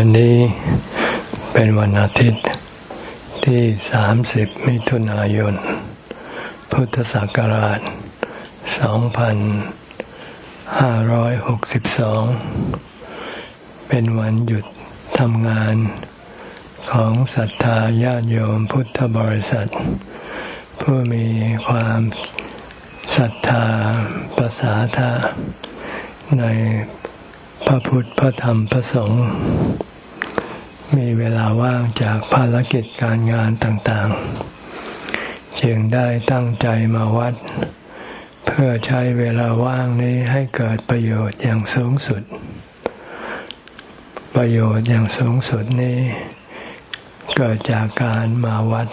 วันนี้เป็นวันอาทิตย์ที่ 30 มิถุนายน พุทธศักราช 2562 เป็นวันหยุดทำงานของศรัทธาญาติโยมพุทธบริษัท ผู้มีความศรัทธาประสาทะในพ พระพุทธ พระธรรม พระสงฆ์ มีเวลาว่างจากภารกิจการงานต่างๆ จึงได้ตั้งใจมาวัด เพื่อใช้เวลาว่างนี้ให้เกิดประโยชน์อย่างสูงสุด ประโยชน์อย่างสูงสุดนี้ เกิดจากการมาวัด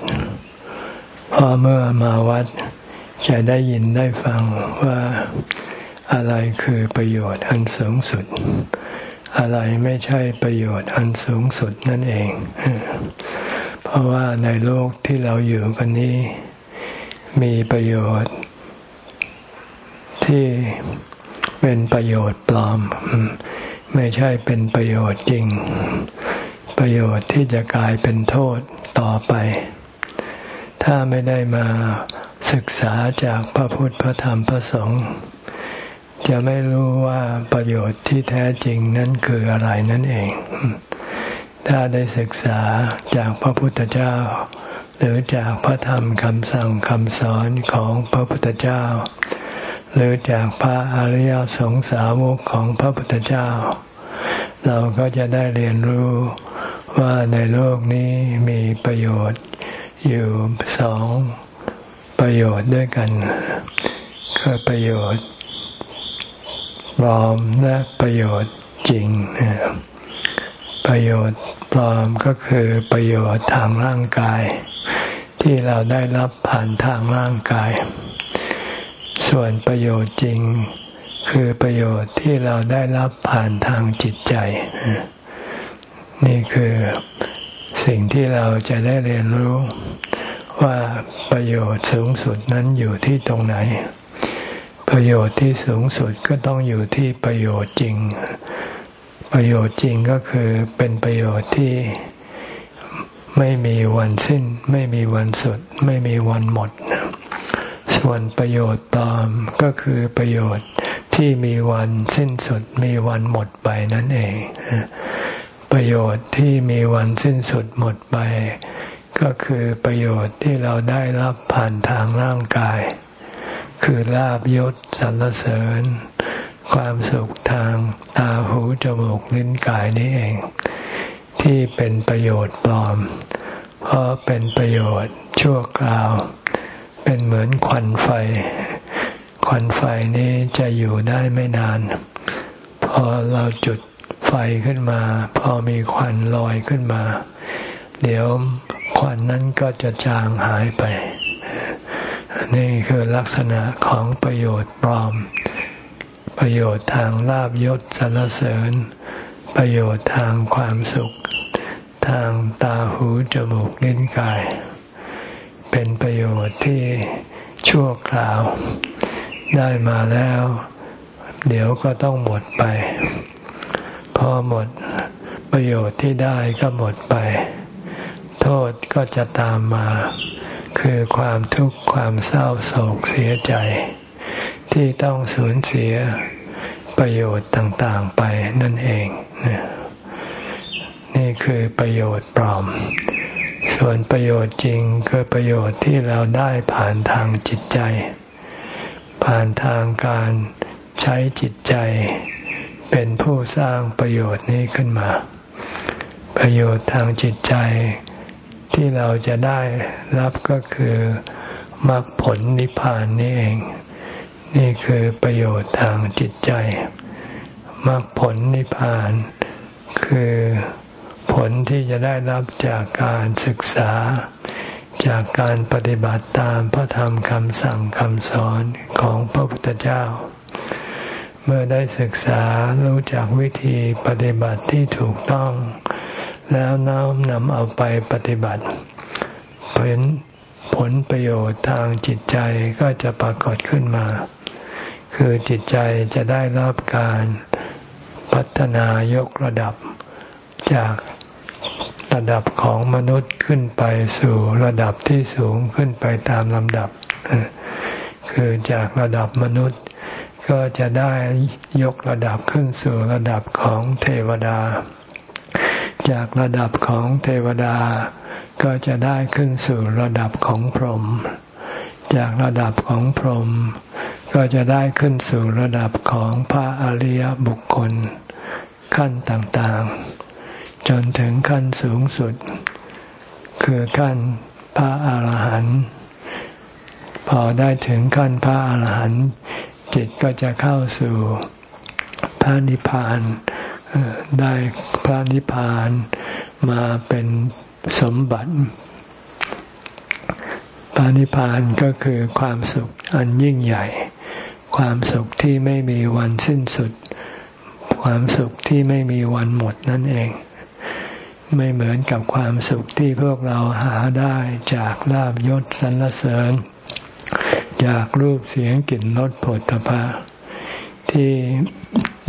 เพราะเมื่อมาวัดจะได้ยินได้ฟังว่า อะไรคือประโยชน์อันสูงสุด อะไรไม่ใช่ประโยชน์อันสูงสุดนั่นเอง เพราะว่าในโลกที่เราอยู่กันนี้ มีประโยชน์ ที่เป็นประโยชน์ปลอม ไม่ใช่เป็นประโยชน์จริง ประโยชน์ที่จะกลายเป็นโทษต่อไป ถ้าไม่ได้มาศึกษาจากพระพุทธพระธรรมพระสงฆ์ จะไม่รู้ว่าประโยชน์ที่แท้จริงนั้นคืออะไรนั่นเอง ถ้าได้ศึกษาจากพระพุทธเจ้า หรือจากพระธรรมคำสั่งคำสอนของพระพุทธเจ้า หรือจากพระอริยสงสาวกของพระพุทธเจ้า เราก็จะได้เรียนรู้ว่าในโลกนี้มีประโยชน์อยู่สองประโยชน์ด้วยกันคือประโยชน์ ปลอมและประโยชน์จริง ประโยชน์ปลอมก็คือประโยชน์ทางร่างกาย ที่เราได้รับผ่านทางร่างกาย ส่วนประโยชน์จริง คือประโยชน์ที่เราได้รับผ่านทางจิตใจ นี่คือสิ่งที่เราจะได้เรียนรู้ว่าประโยชน์สูงสุดนั้นอยู่ที่ตรงไหน ประโยชน์ที่สูงสุดก็ต้องอยู่ที่ประโยชน์จริง ประโยชน์จริงก็คือเป็นประโยชน์ที่ไม่มีวันสิ้น ไม่มีวันสุด ไม่มีวันหมด ส่วนประโยชน์ตามก็คือประโยชน์ที่มีวันสิ้นสุด มีวันหมดไปนั่นเอง ประโยชน์ที่มีวันสิ้นสุดหมดไป ก็คือประโยชน์ที่เราได้รับผ่านทางร่างกาย คือลาบยศสรรเสริญ ความสุขทางตาหูจมูกลิ้นกายนี้เอง ที่เป็นประโยชน์ปลอม เพราะเป็นประโยชน์ชั่วคราว เป็นเหมือนควันไฟ ควันไฟนี้จะอยู่ได้ไม่นาน พอเราจุดไฟขึ้นมา พอมีควันลอยขึ้นมา เดี๋ยวควันนั้นก็จะจางหายไป นี่คือลักษณะของประโยชน์ปลอม ประโยชน์ทางลาบยศสรรเสริญ ประโยชน์ทางความสุข ทางตาหูจมูกลิ้นกาย เป็นประโยชน์ที่ชั่วคราว ได้มาแล้ว เดี๋ยวก็ต้องหมดไป พอหมดประโยชน์ที่ได้ก็หมดไป โทษก็จะตามมา คือความทุกข์ความเศร้าโศกเสียใจ ที่ต้องสูญเสียประโยชน์ต่างๆไปนั่นเอง นี่คือประโยชน์ปลอม ส่วนประโยชน์จริงคือประโยชน์ที่เราได้ผ่านทางจิตใจ ผ่านทางการใช้จิตใจ เป็นผู้สร้างประโยชน์นี้ขึ้นมา ประโยชน์ทางจิตใจ ที่เราจะได้รับก็คือมรรคผลนิพพานนี่เอง นี่คือประโยชน์ทางจิตใจมรรคผลนิพพาน คือผลที่จะได้รับจากการศึกษา จากการปฏิบัติตามพระธรรมคำสั่งคำสอนของพระพุทธเจ้า เมื่อได้ศึกษารู้จักวิธีปฏิบัติที่ถูกต้อง แล้วน้อมนำเอาไปปฏิบัติผลผลประโยชน์ทางจิตใจก็จะปรากฏขึ้นมา คือจิตใจจะได้รับการพัฒนายกระดับจากระดับของมนุษย์ขึ้นไปสู่ระดับที่สูงขึ้นไปตามลำดับ คือจากระดับมนุษย์ก็จะได้ยกระดับขึ้นสู่ระดับของเทวดา จากระดับของเทวดา ก็จะได้ขึ้นสู่ระดับของพรหม จากระดับของพรหมก็จะได้ขึ้นสู่ระดับของพระอริยบุคคล ขั้นต่างๆ จนถึงขั้นสูงสุด คือขั้นพระอาหารหันต์พอได้ถึงขั้นพระอาหารหันต์จิตก็จะเข้าสู่พระนิพพาน ได้พระนิพพานมาเป็นสมบัติพระนิพพานก็คือความสุขอันยิ่งใหญ่ ความสุขที่ไม่มีวันสิ้นสุด ความสุขที่ไม่มีวันหมดนั่นเอง ไม่เหมือนกับความสุขที่พวกเราหาได้จากลาบยศสรรเสริญ จากรูปเสียงกลิ่นรสผลตภะที่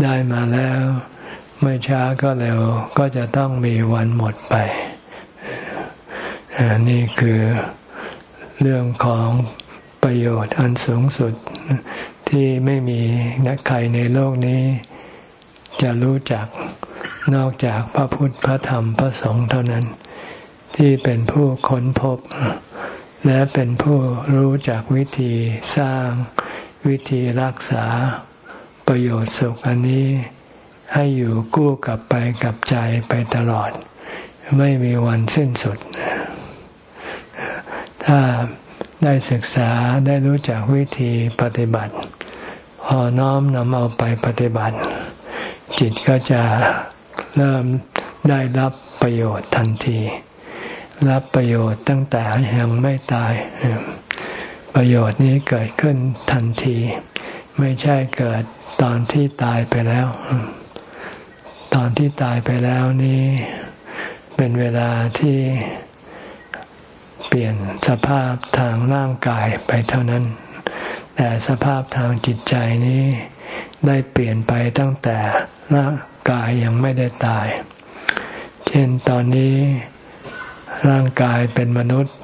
ได้มาแล้ว ไม่ช้าก็เร็วก็จะต้องมีวันหมดไปนี่คือเรื่องของประโยชน์อันสูงสุดที่ไม่มีนักใครในโลกนี้ จะรู้จักนอกจากพระพุทธพระธรรมพระสงฆ์เท่านั้น ที่เป็นผู้ค้นพบ และเป็นผู้รู้จักวิธีสร้างวิธีรักษาประโยชน์สุขอันนี้ ให้อยู่กู้กับไปกับใจไปตลอด ไม่มีวันสิ้นสุด ถ้าได้ศึกษาได้รู้จักวิธีปฏิบัติ พอน้อมนำเอาไปปฏิบัติ จิตก็จะเริ่มได้รับประโยชน์ทันที รับประโยชน์ตั้งแต่ยังไม่ตาย ประโยชน์นี้เกิดขึ้นทันที ไม่ใช่เกิดตอนที่ตายไปแล้ว ตอนที่ตายไปแล้วนี้ เป็นเวลาที่เปลี่ยนสภาพทางร่างกายไปเท่านั้น แต่สภาพทางจิตใจนี้ได้เปลี่ยนไปตั้งแต่ร่างกายยังไม่ได้ตาย เช่นตอนนี้ร่างกายเป็นมนุษย์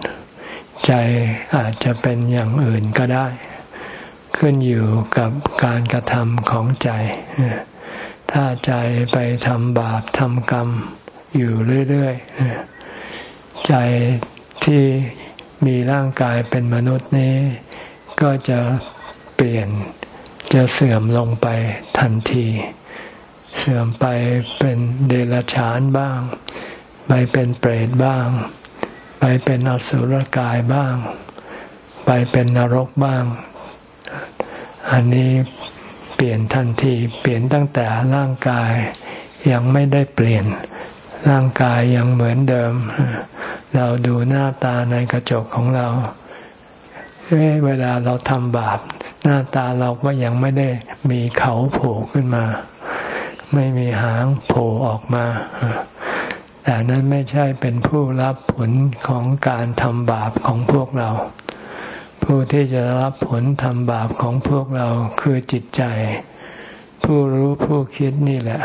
ใจอาจจะเป็นอย่างอื่นก็ได้ ขึ้นอยู่กับการกระทำของใจ ถ้าใจไปทำบาปทำกรรมอยู่เรื่อยๆ ใจที่มีร่างกายเป็นมนุษย์นี้ ก็จะเปลี่ยนจะเสื่อมลงไปทันที เสื่อมไปเป็นเดรัจฉานบ้าง ไปเป็นเปรตบ้าง ไปเป็นอสุรกายบ้าง ไปเป็นนรกบ้าง อันนี้เปลี่ยนทันทีเปลี่ยนตั้งแต่ร่างกายยังไม่ได้เปลี่ยน ร่างกายยังเหมือนเดิม เราดูหน้าตาในกระจกของเราเวลาเราทำบาป หน้าตาเราก็ยังไม่ได้มีเขาโผล่ขึ้นมา ไม่มีหางโผล่ออกมาแต่นั้นไม่ใช่เป็นผู้รับผลของการทำบาปของพวกเรา ผู้ที่จะรับผลทำบาปของพวกเราคือจิตใจ ผู้รู้ผู้คิดนี่แหละ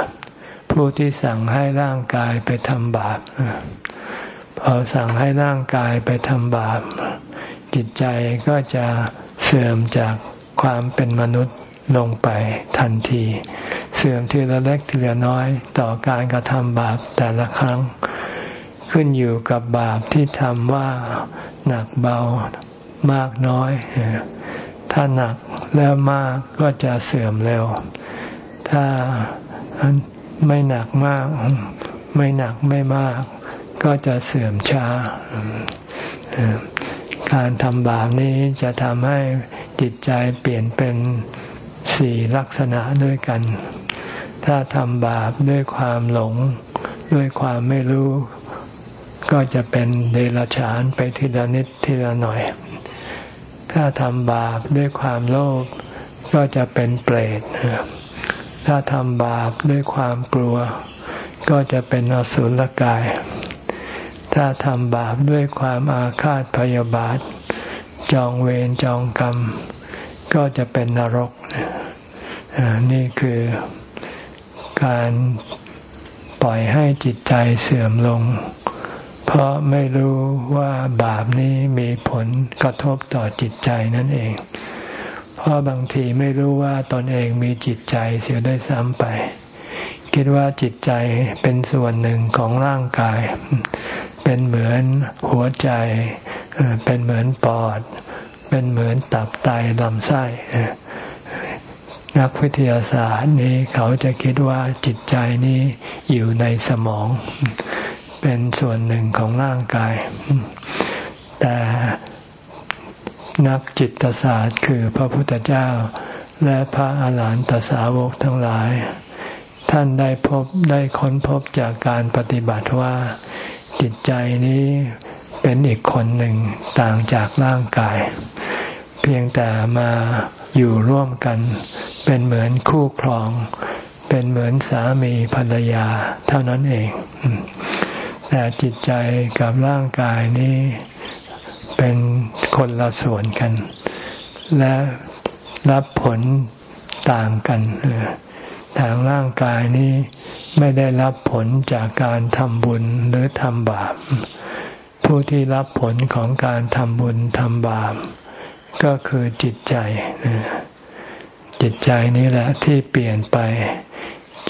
ผู้ที่สั่งให้ร่างกายไปทำบาปพอสั่งให้ร่างกายไปทำบาป จิตใจก็จะเสื่อมจากความเป็นมนุษย์ลงไปทันที เสื่อมทีละเล็กทีละน้อยต่อการกระทำบาปแต่ละครั้ง ขึ้นอยู่กับบาปที่ทำว่าหนักเบา มากน้อย ถ้าหนักแล้วมากก็จะเสื่อมเร็ว ถ้าไม่หนักมาก ไม่หนักไม่มาก ก็จะเสื่อมช้า การทำบาปนี้จะทำให้จิตใจเปลี่ยนเป็นสี่ลักษณะด้วยกัน ถ้าทำบาปด้วยความหลง ด้วยความไม่รู้ ก็จะเป็นเดรัจฉานไปทีละนิดทีละหน่อย ถ้าทำบาปด้วยความโลภก็จะเป็นเปรต ถ้าทำบาปด้วยความกลัว ก็จะเป็นอสุรกาย ถ้าทำบาปด้วยความอาฆาตพยาบาท จองเวรจองกรรม ก็จะเป็นนรก นี่คือการปล่อยให้จิตใจเสื่อมลง เพราะไม่รู้ว่าบาปนี้มีผลกระทบต่อจิตใจนั่นเอง เพราะบางทีไม่รู้ว่าตนเองมีจิตใจเสียได้ซ้ำไป คิดว่าจิตใจเป็นส่วนหนึ่งของร่างกาย เป็นเหมือนหัวใจ เป็นเหมือนปอด เป็นเหมือนตับไตลำไส้นักวิทยาศาสตร์นี้เขาจะคิดว่าจิตใจนี้อยู่ในสมอง เป็นส่วนหนึ่งของร่างกาย แต่นักจิตศาสตร์คือพระพุทธเจ้า และพระอาหารหันตสาวกทั้งหลาย ท่านได้พบได้ค้นพบจากการปฏิบัติว่าจิตใจนี้เป็นอีกคนหนึ่งต่างจากร่างกาย เพียงแต่มาอยู่ร่วมกัน เป็นเหมือนคู่ครอง เป็นเหมือนสามีภรรยาเท่านั้นเอง แต่จิตใจกับร่างกายนี้เป็นคนละส่วนกัน และรับผลต่างกันทางร่างกายนี้ไม่ได้รับผลจากการทำบุญหรือทำบาป ผู้ที่รับผลของการทำบุญทำบาป ก็คือจิตใจ จิตใจนี้แหละที่เปลี่ยนไป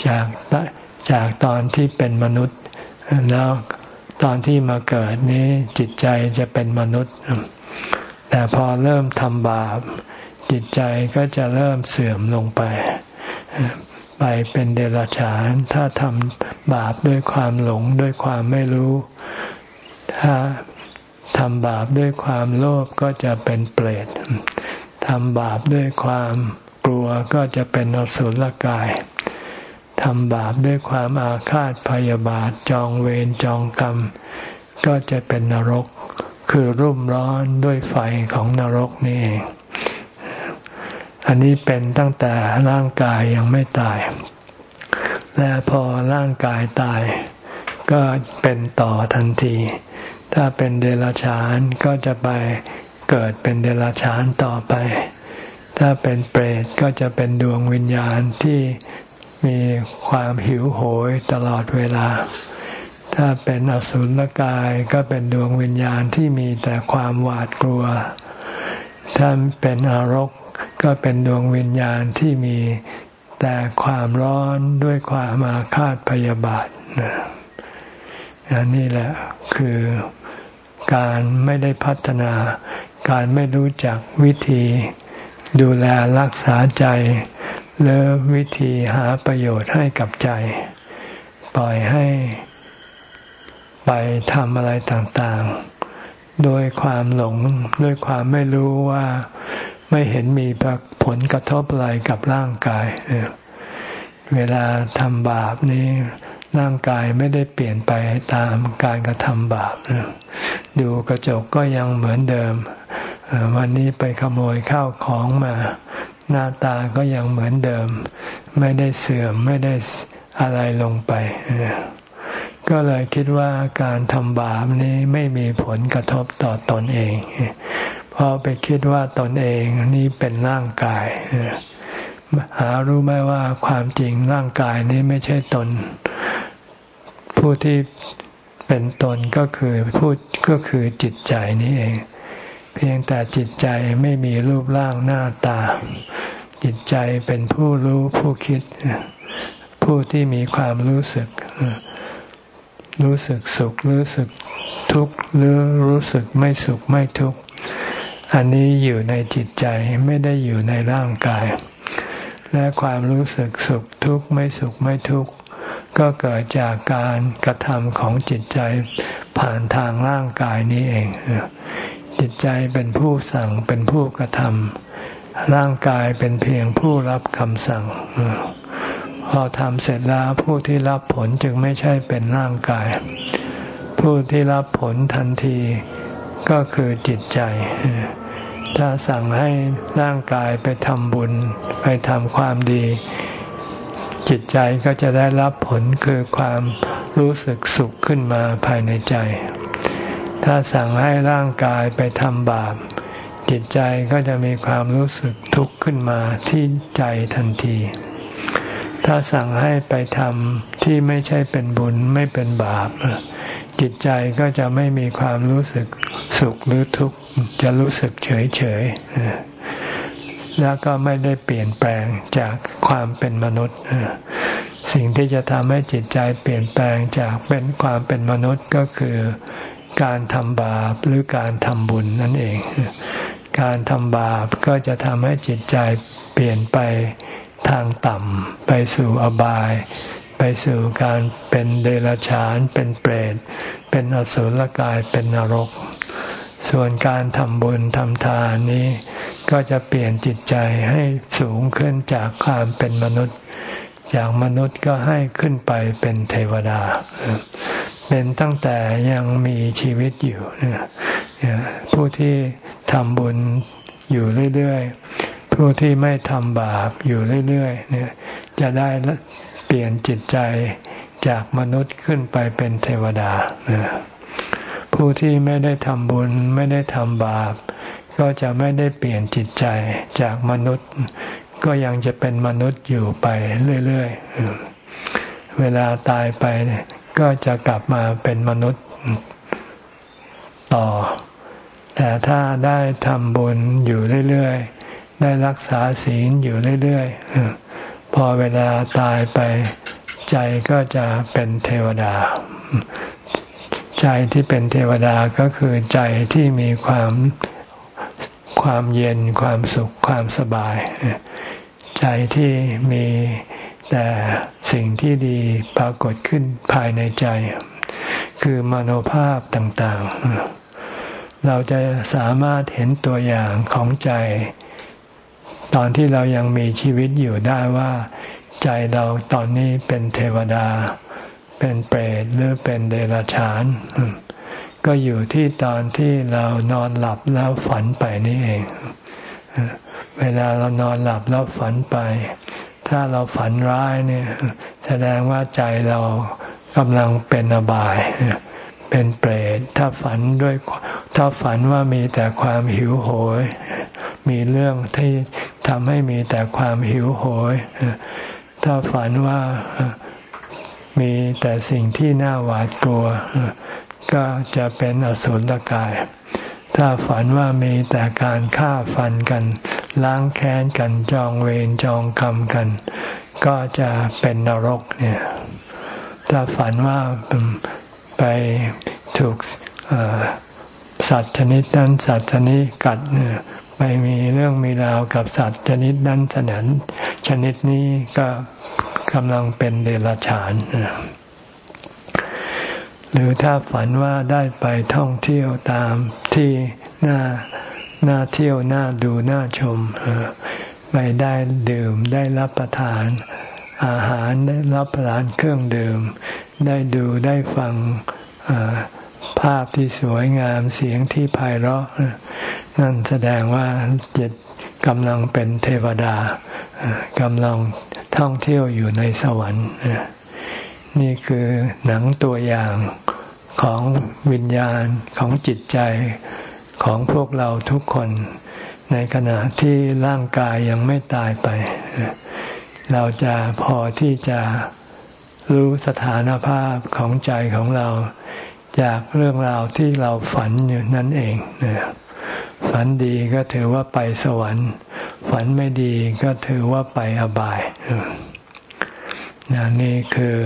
จากจากตอนที่เป็นมนุษย์ แล้วตอนที่มาเกิดนี้จิตใจจะเป็นมนุษย์ แต่พอเริ่มทำบาป จิตใจก็จะเริ่มเสื่อมลงไป ไปเป็นเดรัจฉาน ถ้าทำบาปด้วยความหลงด้วยความไม่รู้ ถ้าทำบาปด้วยความโลภก็จะเป็นเปรตทำบาปด้วยความกลัวก็จะเป็นอสุรกาย ทำบาปด้วยความอาฆาตพยาบาทจองเวรจองกรรม ก็จะเป็นนรก คือรุ่มร้อนด้วยไฟของนรกนี่เอง อันนี้เป็นตั้งแต่ร่างกายยังไม่ตาย และพอร่างกายตาย ก็เป็นต่อทันที ถ้าเป็นเดรัจฉานก็จะไปเกิดเป็นเดรัจฉานต่อไป ถ้าเป็นเปรตก็จะเป็นดวงวิญญาณที่ มีความหิวโหยตลอดเวลา ถ้าเป็นอสุรกายก็เป็นดวงวิญญาณที่มีแต่ความหวาดกลัว ถ้าเป็นอารกก็เป็นดวงวิญญาณที่มีแต่ความร้อนด้วยความอาฆาตพยาบาทนะนี่แหละคือการไม่ได้พัฒนาการไม่รู้จักวิธี ดูแลรักษาใจ หรือวิธีหาประโยชน์ให้กับใจ ปล่อยให้ไปทำอะไรต่างๆ โดยความหลงด้วยความไม่รู้ว่าไม่เห็นมีผลกระทบอะไรกับร่างกายเวลาทำบาปนี้ร่างกายไม่ได้เปลี่ยนไปตามการกระทำบาปดูกระจกก็ยังเหมือนเดิม วันนี้ไปขโมยข้าวของมา หน้าตาก็ยังเหมือนเดิม ไม่ได้เสื่อมไม่ได้อะไรลงไป ก็เลยคิดว่าการทำบาปนี้ไม่มีผลกระทบต่อตอนเอง เพราะไปคิดว่าตนเองนี้เป็นร่างกาย หารู้ไหมว่าความจริงร่างกายนี้ไม่ใช่ตน ผู้ที่เป็นตนก็คือผู้ก็คือจิตใจนี้เอง เพียงแต่จิตใจไม่มีรูปร่างหน้าตา จิตใจเป็นผู้รู้ผู้คิด ผู้ที่มีความรู้สึก รู้สึกสุขรู้สึกทุกข์หรือรู้สึกไม่สุขไม่ทุกข์อันนี้อยู่ในจิตใจไม่ได้อยู่ในร่างกาย และความรู้สึกสุขทุกข์ไม่สุขไม่ทุกข์ก็เกิดจากการกระทำของจิตใจผ่านทางร่างกายนี้เอง จิตใจเป็นผู้สั่งเป็นผู้กระทำร่างกายเป็นเพียงผู้รับคำสั่ง พอทำเสร็จแล้วผู้ที่รับผลจึงไม่ใช่เป็นร่างกาย ผู้ที่รับผลทันทีก็คือจิตใจ ถ้าสั่งให้ร่างกายไปทำบุญไปทำความดี จิตใจก็จะได้รับผลคือความรู้สึกสุขขึ้นมาภายในใจ ถ้าสั่งให้ร่างกายไปทำบาป จิตใจก็จะมีความรู้สึกทุกข์ขึ้นมาที่ใจทันที ถ้าสั่งให้ไปทำที่ไม่ใช่เป็นบุญไม่เป็นบาป จิตใจก็จะไม่มีความรู้สึกสุขหรือทุกข์จะรู้สึกเฉยเฉยแล้วก็ไม่ได้เปลี่ยนแปลงจากความเป็นมนุษย์ สิ่งที่จะทำให้จิตใจเปลี่ยนแปลงจากเป็นความเป็นมนุษย์ก็คือ การทำบาปหรือการทำบุญนั่นเอง การทำบาปก็จะทำให้จิตใจเปลี่ยนไปทางต่ำไปสู่อบาย ไปสู่การเป็นเดรัจฉาน เป็นเปรต เป็นอสุรกายเป็นนรก ส่วนการทำบุญทำทานนี้ ก็จะเปลี่ยนจิตใจให้สูงขึ้นจากความเป็นมนุษย์ จากมนุษย์ก็ให้ขึ้นไปเป็นเทวดา เป็นตั้งแต่ยังมีชีวิตอยู่ ผู้ที่ทำบุญอยู่เรื่อยๆ ผู้ที่ไม่ทำบาปอยู่เรื่อยๆเนี่ยจะได้เปลี่ยนจิตใจจากมนุษย์ขึ้นไปเป็นเทวดา ผู้ที่ไม่ได้ทำบุญไม่ได้ทำบาป ก็จะไม่ได้เปลี่ยนจิตใจจากมนุษย์ ก็ยังจะเป็นมนุษย์อยู่ไปเรื่อยๆ เวลาตายไปก็จะกลับมาเป็นมนุษย์ต่อ แต่ถ้าได้ทำบุญอยู่เรื่อยๆ ได้รักษาศีลอยู่เรื่อยๆ พอเวลาตายไปใจก็จะเป็นเทวดา ใจที่เป็นเทวดาก็คือใจที่มีความความเย็นความสุขความสบาย ใจที่มีแต่สิ่งที่ดีปรากฏขึ้นภายในใจ คือมโนภาพต่างๆ เราจะสามารถเห็นตัวอย่างของใจ ตอนที่เรายังมีชีวิตอยู่ได้ว่า ใจเราตอนนี้เป็นเทวดา เป็นเปรตหรือเป็นเดรัจฉาน ก็อยู่ที่ตอนที่เรานอนหลับแล้วฝันไปนี่เอง เวลาเรานอนหลับแล้วฝันไป ถ้าเราฝันร้ายเนี่ยแสดงว่าใจเรากำลังเป็นอบาย เป็นเปรต ถ้าฝันด้วย ถ้าฝันว่ามีแต่ความหิวโหย มีเรื่องที่ทำให้มีแต่ความหิวโหย ถ้าฝันว่ามีแต่สิ่งที่น่าหวาดกลัว ก็จะเป็นอสุรกาย ถ้าฝันว่ามีแต่การฆ่าฟันกัน ล้างแค้นกันจองเวรจองกรรมกัน ก็จะเป็นนรกเนี่ยถ้าฝันว่าไปถูกสัตว์ชนิดนั้นสัตว์ชนิดกัดเนี่ยไปมีเรื่องมีราวกับสัตว์ชนิดนั้นสนันชนิดนี้ก็กำลังเป็นเดรัจฉานหรือถ้าฝันว่าได้ไปท่องเที่ยวตามที่น่า น่าเที่ยวน่าดูน่าชมไปได้ดื่มได้รับประทาน อาหารได้รับประทานเครื่องดื่ม ได้ดูได้ฟังภาพที่สวยงามเสียงที่ไพเราะ นั่นแสดงว่าจิตกำลังเป็นเทวดากำลังท่องเที่ยวอยู่ในสวรรค์นี่คือหนังตัวอย่างของวิญญาณของจิตใจ ของพวกเราทุกคน ในขณะที่ร่างกายยังไม่ตายไป เราจะพอที่จะรู้สถานภาพของใจของเรา จากเรื่องราวที่เราฝันอยู่นั่นเองฝันดีก็ถือว่าไปสวรรค์ ฝันไม่ดีก็ถือว่าไปอบายนี่คือ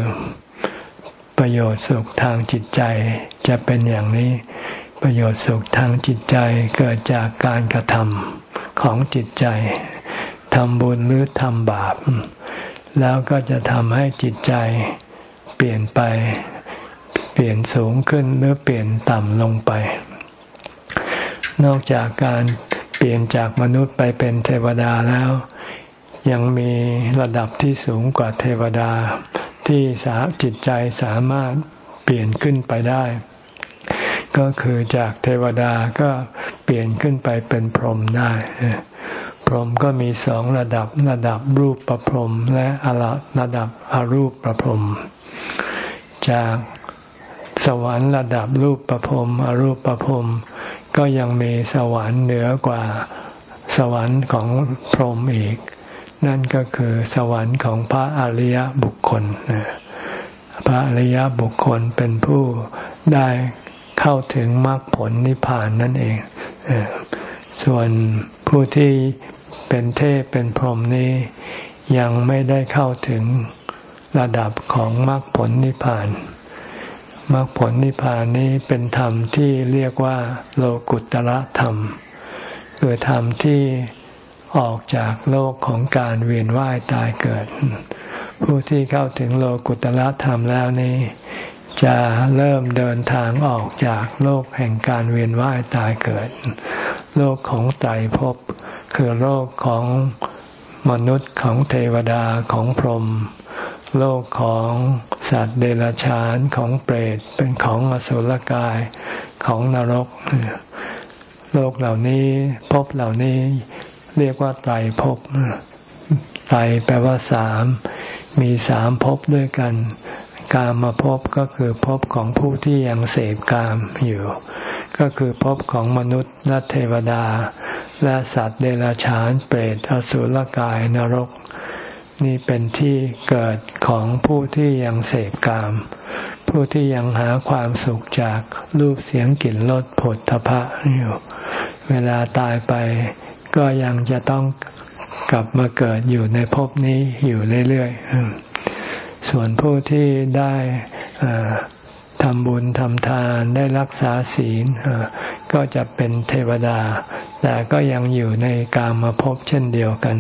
ประโยชน์สุขทางจิตใจจะเป็นอย่างนี้ ประโยชน์สุขทางจิตใจเกิดจากการกระทำของจิตใจทำบุญหรือทำบาป แล้วก็จะทำให้จิตใจเปลี่ยนไป เปลี่ยนสูงขึ้นหรือเปลี่ยนต่ำลงไป นอกจากการเปลี่ยนจากมนุษย์ไปเป็นเทวดาแล้ว ยังมีระดับที่สูงกว่าเทวดา ที่สาจิตใจสามารถเปลี่ยนขึ้นไปได้ ก็คือจากเทวดาก็เปลี่ยนขึ้นไปเป็นพรหมได้ พรหมก็มีสองระดับระดับรูปประพรหมและอระดับอรูปประพรหมจากสวรรค์ระดับรูปประพรมอรูปประพรมก็ยังมีสวรรค์เหนือกว่าสวรรค์ของพรหมอีก นั่นก็คือสวรรค์ของพระอริยบุคคล พระอริยบุคคลเป็นผู้ได้ เข้าถึงมรรคผลนิพพานนั่นเอง ส่วนผู้ที่เป็นเทพเป็นพรหมนี้ยังไม่ได้เข้าถึงระดับของมรรคผลนิพพานมรรคผลนิพพานนี้เป็นธรรมที่เรียกว่า โลกุตระธรรมคือธรรมที่ออกจากโลกของการเวียนว่ายตายเกิด ผู้ที่เข้าถึงโลกุตระธรรมแล้วนี้ จะเริ่มเดินทางออกจากโลกแห่งการเวียนว่ายตายเกิด โลกของไตรภพคือโลกของมนุษย์ของเทวดาของพรหมโลกของสัตว์เดรัจฉานของเปรตเป็นของอสุรกายของนรก โลกเหล่านี้ภพเหล่านี้เรียกว่าไตรภพไตรแปลว่าสามมีสามภพด้วยกัน กามมาภพก็คือภพของผู้ที่ยังเสพกามอยู่ ก็คือภพของมนุษย์และเทวดา และสัตว์เดรัจฉานเปรตอสุรกายนรก นี่เป็นที่เกิดของผู้ที่ยังเสพกาม ผู้ที่ยังหาความสุขจากรูปเสียงกลิ่นรสผลทพะอยู่เวลาตายไปก็ยังจะต้องกลับมาเกิดอยู่ในภพนี้อยู่เรื่อยๆ ส่วนผู้ที่ได้ทำบุญทำทานได้รักษาศีลก็จะเป็นเทวดา แต่ก็ยังอยู่ในกามาภพเช่นเดียวกัน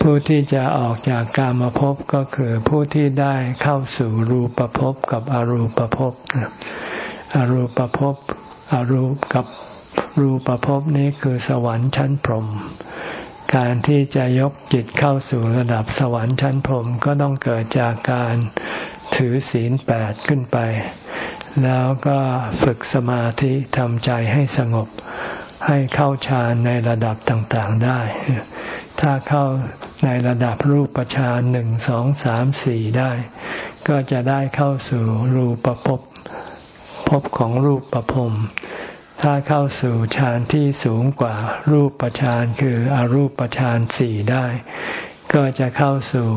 ผู้ที่จะออกจากกามภพก็คือผู้ที่ได้เข้าสู่รูปภพกับอรูปภพอรูปภพอรูปกับรูปภพนี้คือสวรรค์ชั้นพรหม การที่จะยกจิตเข้าสู่ระดับสวรรค์ชั้นพรมก็ต้องเกิดจากการถือศีลแปดขึ้นไป แล้วก็ฝึกสมาธิทำใจให้สงบ ให้เข้าฌานในระดับต่างๆได้ ถ้าเข้าในระดับรูปฌานหนึ่งสองสามสี่ได้ ก็จะได้เข้าสู่รูปภพภพของรูปประพรม ถ้าเข้าสู่ฌานที่สูงกว่ารูปฌานคืออรูปฌานสี่ได้ ก็จะเข้าสู่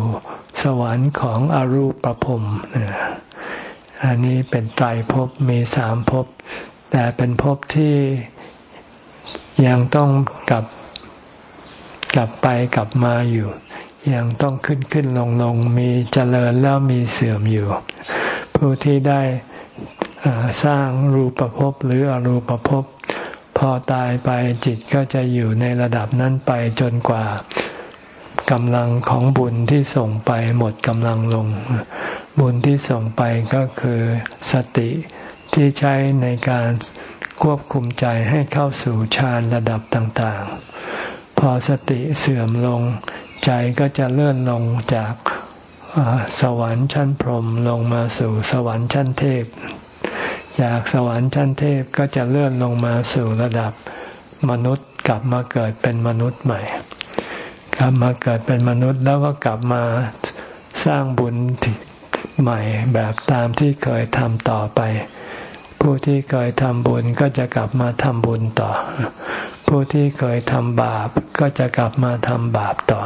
สวรรค์ของอรูปประพรมอันนี้เป็นไตรภพมีสามภพ แต่เป็นภพที่ยังต้องกลับกลับไปกลับมาอยู่ ยังต้องขึ้นขึ้นลงลงมีเจริญแล้วมีเสื่อมอยู่ ผู้ที่ได้ สร้างรูปภพหรืออรูปภพพอตายไปจิตก็จะอยู่ในระดับนั้นไปจนกว่ากำลังของบุญที่ส่งไปหมดกำลังลง บุญที่ส่งไปก็คือสติที่ใช้ในการควบคุมใจให้เข้าสู่ฌานระดับต่างๆ พอสติเสื่อมลง ใจก็จะเลื่อนลงจากสวรรค์ชั้นพรหมลงมาสู่สวรรค์ชั้นเทพ จากสวรรค์ชั้นเทพก็จะเลื่อนลงมาสู่ระดับมนุษย์กลับมาเกิดเป็นมนุษย์ใหม่ กลับมาเกิดเป็นมนุษย์แล้วก็กลับมาสร้างบุญใหม่แบบตามที่เคยทำต่อไป ผู้ที่เคยทำบุญก็จะกลับมาทำบุญต่อ ผู้ที่เคยทำบาปก็จะกลับมาทำบาปต่อ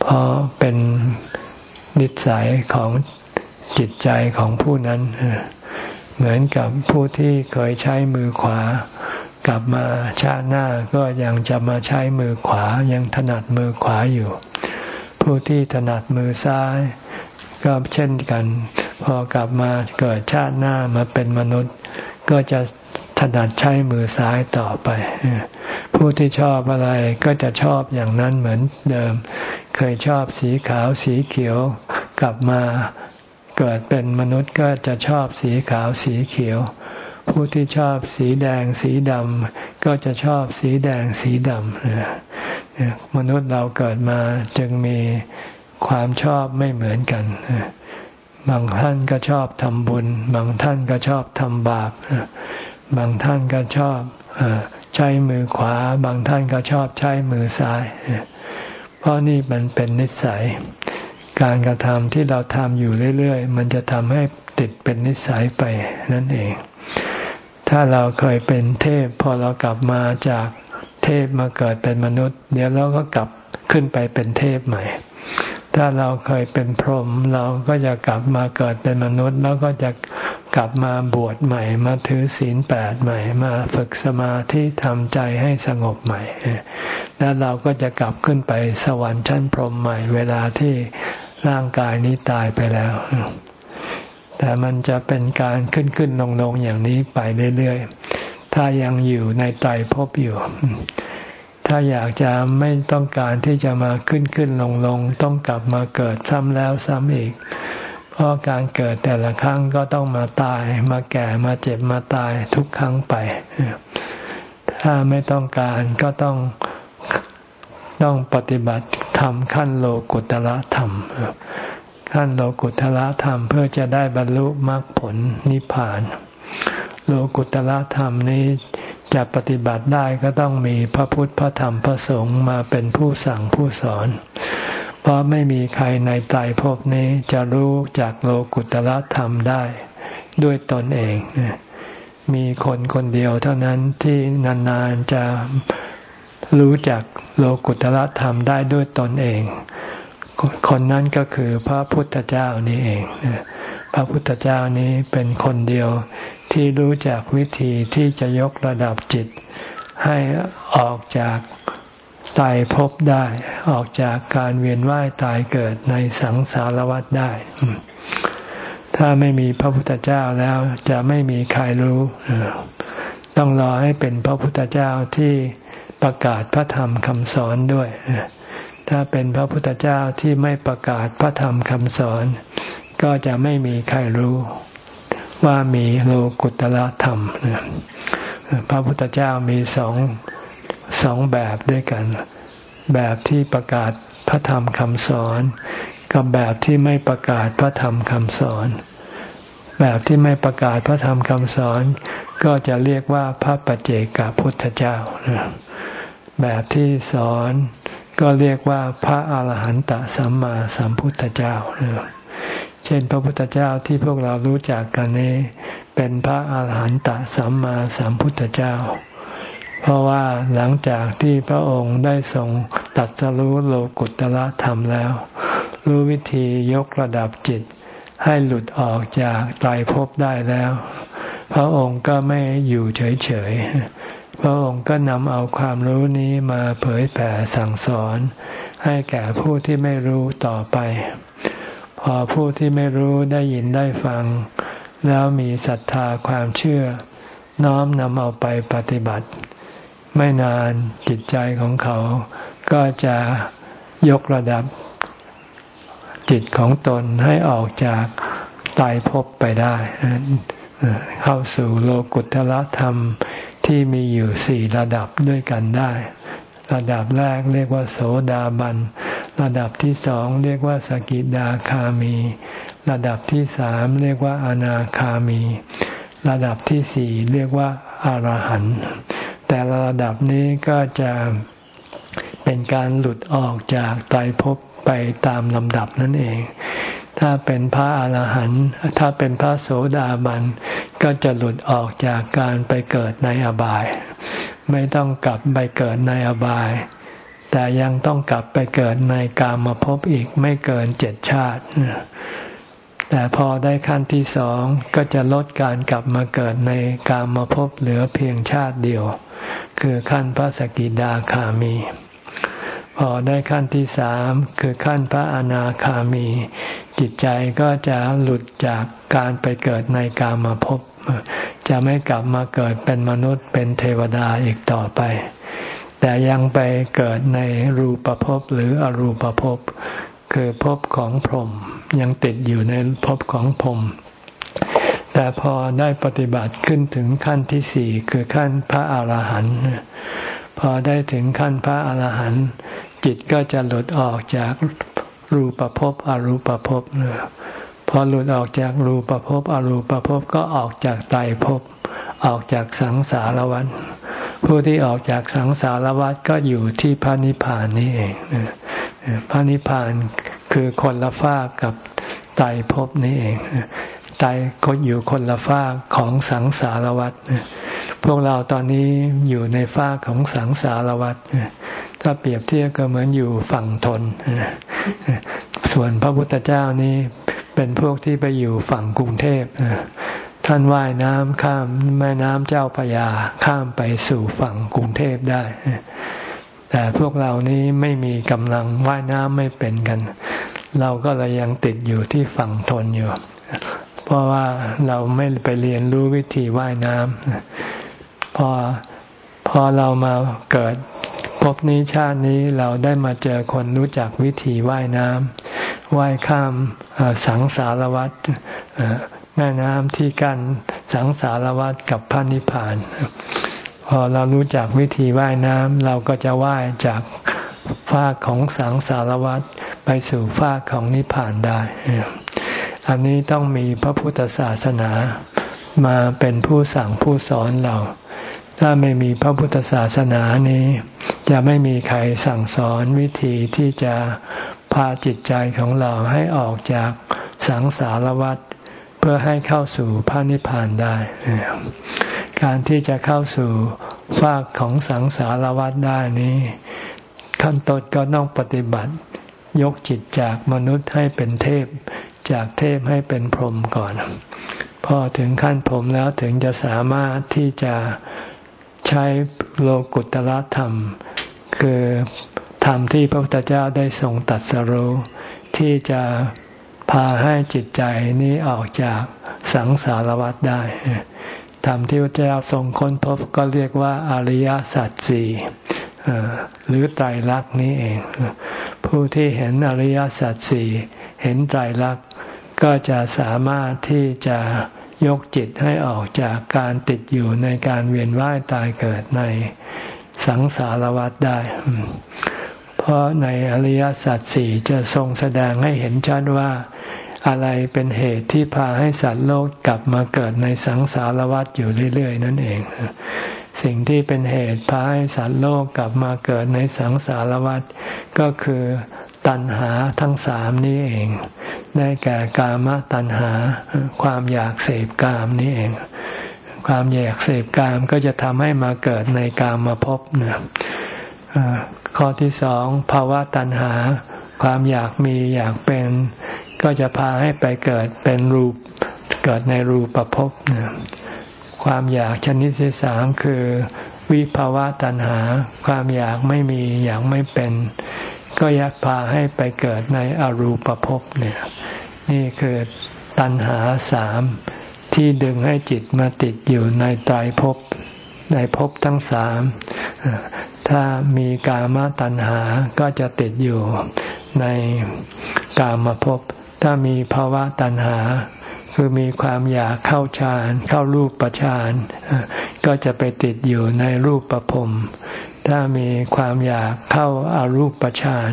เพราะเป็นนิสัยของจิตใจของผู้นั้น เหมือนกับผู้ที่เคยใช้มือขวา กลับมาชาติหน้าก็ยังจะมาใช้มือขวายังถนัดมือขวาอยู่ ผู้ที่ถนัดมือซ้าย ก็เช่นกัน พอกลับมาเกิดชาติหน้ามาเป็นมนุษย์ ก็จะถนัดใช้มือซ้ายต่อไป ผู้ที่ชอบอะไรก็จะชอบอย่างนั้นเหมือนเดิม เคยชอบสีขาวสีเขียว กลับมา เกิดเป็นมนุษย์ก็จะชอบสีขาวสีเขียว ผู้ที่ชอบสีแดงสีดำก็จะชอบสีแดงสีดำมนุษย์เราเกิดมาจึงมีความชอบไม่เหมือนกันบางท่านก็ชอบทำบุญ บางท่านก็ชอบทำบาปบางท่านก็ชอบใช้มือขวา บางท่านก็ชอบใช้มือซ้าย เพราะนี่มันเป็นนิสัย การกระทำที่เราทำอยู่เรื่อยๆ มันจะทำให้ติดเป็นนิสัยไปนั่นเอง ถ้าเราเคยเป็นเทพ พอเรากลับมาจากเทพมาเกิดเป็นมนุษย์ เดี๋ยวเราก็กลับขึ้นไปเป็นเทพใหม่ ถ้าเราเคยเป็นพรหมเราก็จะกลับมาเกิดเป็นมนุษย์ แล้วก็จะ กลับมาบวชใหม่ มาถือศีลแปดใหม่ มาฝึกสมาธิทำใจให้สงบใหม่ แล้วเราก็จะกลับขึ้นไปสวรรค์ชั้นพรหมใหม่ เวลาที่ร่างกายนี้ตายไปแล้ว แต่มันจะเป็นการขึ้นขึ้นลงลงอย่างนี้ไปเรื่อยๆ ถ้ายังอยู่ในไตรภพอยู่ ถ้าอยากจะไม่ต้องการที่จะมาขึ้นขึ้นลงลงต้องกลับมาเกิดซ้ำแล้วซ้ำอีก ราะการเกิดแต่ละครั้งก็ต้องมาตาย มาแก่มาเจ็บมาตายทุกครั้งไป ถ้าไม่ต้องการก็ต้องต้องปฏิบัติธรรมขั้นโลกุตละธรรม ขั้นโลกุตละธรรมเพื่อจะได้บรรลุมรรคผลนิพพาน โลกุตละธรรมนี้จะปฏิบัติได้ก็ต้องมีพระพุทธพระธรรมพระสงฆ์มาเป็นผู้สั่งผู้สอน เพราะไม่มีใครในใจภพนี้จะรู้จากโลกุตละธรรมได้ ด้วยตนเอง มีคนคนเดียวเท่านั้นที่นานๆจะรู้จักโลกุตละธรรมได้ด้วยตนเอง คนนั้นก็คือพระพุทธเจ้านี่เอง พระพุทธเจ้านี้เป็นคนเดียวที่รู้จักวิธีที่จะยกระดับจิตให้ออกจาก ตายภพได้ออกจากการเวียนว่ายตายเกิดในสังสารวัฏได้ ถ้าไม่มีพระพุทธเจ้าแล้วจะไม่มีใครรู้ ต้องรอให้เป็นพระพุทธเจ้าที่ประกาศพระธรรมคำสอนด้วย ถ้าเป็นพระพุทธเจ้าที่ไม่ประกาศพระธรรมคำสอน ก็จะไม่มีใครรู้ว่ามีโลกุตละธรรม พระพุทธเจ้ามีสอง สองแบบด้วยกัน แบบที่ประกาศพระธรรมคำสอน กับแบบที่ไม่ประกาศพระธรรมคำสอน แบบที่ไม่ประกาศพระธรรมคำสอน ก็จะเรียกว่าพระปัจเจกพุทธเจ้า แบบที่สอนก็เรียกว่าพระอาหารหันตสัมมาสัมพุทธเจ้า เช่นพระพุทธเจ้าที่พวกเรารู้จักกันนี้ เป็นพระอาหารหันตสัมมาสัมพุทธเจ้า เพราะว่าหลังจากที่พระองค์ได้ทรงตัดสรู้โลกุตละธรรมแล้ว รู้วิธียกระดับจิต ให้หลุดออกจากตายภพได้แล้ว พระองค์ก็ไม่อยู่เฉยๆ พระองค์ก็นำเอาความรู้นี้มาเผยแผ่สั่งสอน ให้แก่ผู้ที่ไม่รู้ต่อไป พอผู้ที่ไม่รู้ได้ยินได้ฟัง แล้วมีศรัทธาความเชื่อ น้อมนำเอาไปปฏิบัติ ไม่นานจิตใจของเขาก็จะยกระดับจิตของตนให้ออกจากตายภพไปได้ เข้าสู่โลกุตละธรรมที่มีอยู่สี่ระดับด้วยกันได้ ระดับแรกเรียกว่า โสดาบัน ระดับที่สองเรียกว่าสกิดาคามี ระดับที่สามเรียกว่าอนาคามี ระดับที่สี่เรียกว่าอารหันต์ แต่ละระดับนี้ก็จะเป็นการหลุดออกจากไตรภพไปตามลำดับนั่นเอง ถ้าเป็นพระอาหารหันต์ถ้าเป็นพระโสดาบันก็จะหลุดออกจากการไปเกิดในอบาย ไม่ต้องกลับไปเกิดในอบาย แต่ยังต้องกลับไปเกิดในกามภพอีกไม่เกินเจ็ดชาติ แต่พอได้ขั้นที่สองก็จะลดการกลับมาเกิดในกามภพบเหลือเพียงชาติเดียว คือขั้นพระสกิดาคามี พอได้ขั้นที่สามคือขั้นพระอนาคามี จิตใจก็จะหลุดจากการไปเกิดในกามมาภพจะไม่กลับมาเกิดเป็นมนุษย์เป็นเทวดาอีกต่อไปแต่ยังไปเกิดในรูปภพหรืออรูปภพ คือภพของพรหมยังติดอยู่ในภพของพรหมแต่พอได้ปฏิบัติขึ้นถึงขั้นที่สี่คือขั้นพระอาหารหันต์พอได้ถึงขั้นพระอาหารหันต์จิตก็จะหลุดออกจากรูปภพอรูปภพเนี่ยพอหลุดออกจากรูปภพอรูปภพก็ออกจากไตรภพออกจากสังสารวัฏผู้ที่ออกจากสังสารวัฏก็อยู่ที่พระนิพพานนี่เอง พระนิพพานคือคนละฝากกับไตภพนี่เองไตก็อยู่คนละฝากของสังสารวัฏพวกเราตอนนี้อยู่ในฝากของสังสารวัฏถ้าเปรียบเทียบก็เหมือนอยู่ฝั่งทน ส่วนพระพุทธเจ้านี้เป็นพวกที่ไปอยู่ฝั่งกรุงเทพท่านว่ายน้ำข้ามแม่น้ำเจ้าพยาข้ามไปสู่ฝั่งกรุงเทพได้ แต่พวกเรานี้ไม่มีกำลังว่ายน้ำไม่เป็นกัน เราก็เลยยังติดอยู่ที่ฝั่งทนอยู่ เพราะว่าเราไม่ไปเรียนรู้วิธีว่ายน้ำพอพอเรามาเกิดพบนี้ชาตินี้เราได้มาเจอคนรู้จักวิธีว่ายน้ำว่ายข้ามสังสารวัฏแม่น้ำที่กั้นสังสารวัฏกับพระนิพพาน พอเรารู้จักวิธีว่ายน้ำเราก็จะว่ายจากฟากของสังสารวัฏไปสู่ฟากของนิพพานได้ อันนี้ต้องมีพระพุทธศาสนามาเป็นผู้สั่งผู้สอนเรา ถ้าไม่มีพระพุทธศาสนานี้ จะไม่มีใครสั่งสอนวิธีที่จะพาจิตใจของเราให้ออกจากสังสารวัฏ เพื่อให้เข้าสู่พระนิพพานได้ การที่จะเข้าสู่ภาคของสังสารวัฏได้นี้ ขั้นต้นก็ต้องปฏิบัติ ยกจิตจากมนุษย์ให้เป็นเทพ จากเทพให้เป็นพรหมก่อน พอถึงขั้นพรหมแล้วถึงจะสามารถที่จะใช้โลกุตละธรรม คือธรรมที่พระพุทธเจ้าได้ทรงตัดสรู้ที่จะ พาให้จิตใจนี้ออกจากสังสารวัฏได้ธรรมที่พระเจ้าทรงค้นพบก็เรียกว่าอริยสัจสี่หรือไตรลักษณ์นี้เอง ผู้ที่เห็นอริยสัจสี่เห็นไตรลักษณ์ก็จะสามารถที่จะยกจิตให้ออกจากการติดอยู่ในการเวียนว่ายตายเกิดในสังสารวัฏได้ เพราะในอริยสัจสี่จะทรงแสดงให้เห็นชัดว่า อะไรเป็นเหตุที่พาให้สัตว์โลกกลับมาเกิดในสังสารวัฏอยู่เรื่อยๆ นั่นเอง สิ่งที่เป็นเหตุพาให้สัตว์โลกกลับมาเกิดในสังสารวัฏก็คือตัณหาทั้งสามนี้เอง ได้แก่กามตัณหาความอยากเสพกามนี้เอง ความอยากเสพกามก็จะทำให้มาเกิดในกามมาพบนะ ข้อที่สองภาวะตัณหา ความอยากมีอยากเป็น ก็จะพาให้ไปเกิดเป็นรูป เกิดในรูปภพนะความอยากชนิดที่สามคือวิภาวะตัณหา ความอยากไม่มีอยากไม่เป็น ก็ยักพาให้ไปเกิดในอรูปภพเนี่ย นี่คือตัณหาสามที่ดึงให้จิตมาติดอยู่ในตายภพ ในภพทั้งสามถ้ามีกามตัณหาก็จะติดอยู่ในกามภพถ้ามีภาวะตัณหา คือมีความอยากเข้าฌาน เข้ารูปประฌานก็จะไปติดอยู่ในรูปประพรมถ้ามีความอยากเข้าอารูปประฌาน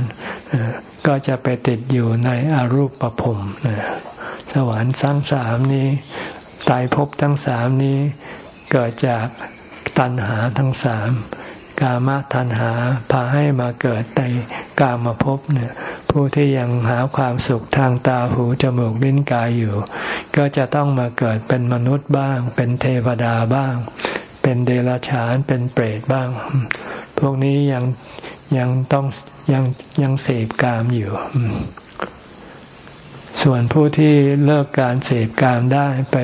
ก็จะไปติดอยู่ในอารูปประพรมสวรรค์ทั้งสามนี้ตายภพทั้งสามนี้เกิดจาก ตัณหาทั้งสามกามตัณหาพาให้มาเกิดในกามภพเนี่ย ผู้ที่ยังหาความสุขทางตาหูจมูกลิ้นกายอยู่ ก็จะต้องมาเกิดเป็นมนุษย์บ้าง เป็นเทวดาบ้าง เป็นเดรัจฉานเป็นเปรตบ้าง พวกนี้ยังยังต้องยังยังเสพกามอยู่ ส่วนผู้ที่เลิกการเสพกามได้ไป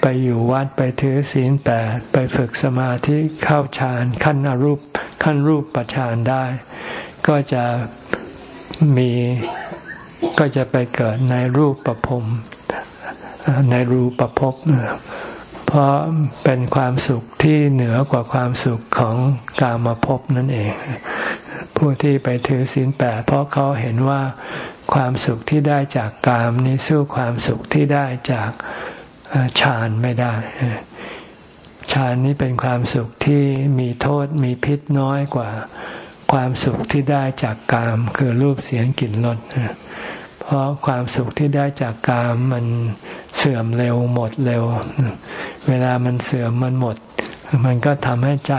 ไปอยู่วัดไปถือศีลแปดไปฝึกสมาธิเข้าฌานขั้นอรูปขั้นรูปประฌานได้ ก็จะมีก็จะไปเกิดในรูปประพรมในรูปประพบเพราะเป็นความสุขที่เหนือกว่าความสุขของกามาพบนั่นเอง ผู้ที่ไปถือศีลแปดเพราะเขาเห็นว่าความสุขที่ได้จากกามนี้สู้ความสุขที่ได้จาก ฌานไม่ได้ฌานนี้เป็นความสุขที่มีโทษมีพิษน้อยกว่าความสุขที่ได้จากกาม คือรูปเสียงกลิ่นรสเพราะความสุขที่ได้จากกามมันเสื่อมเร็วหมดเร็ว เวลามันเสื่อมมันหมด มันก็ทำให้ใจ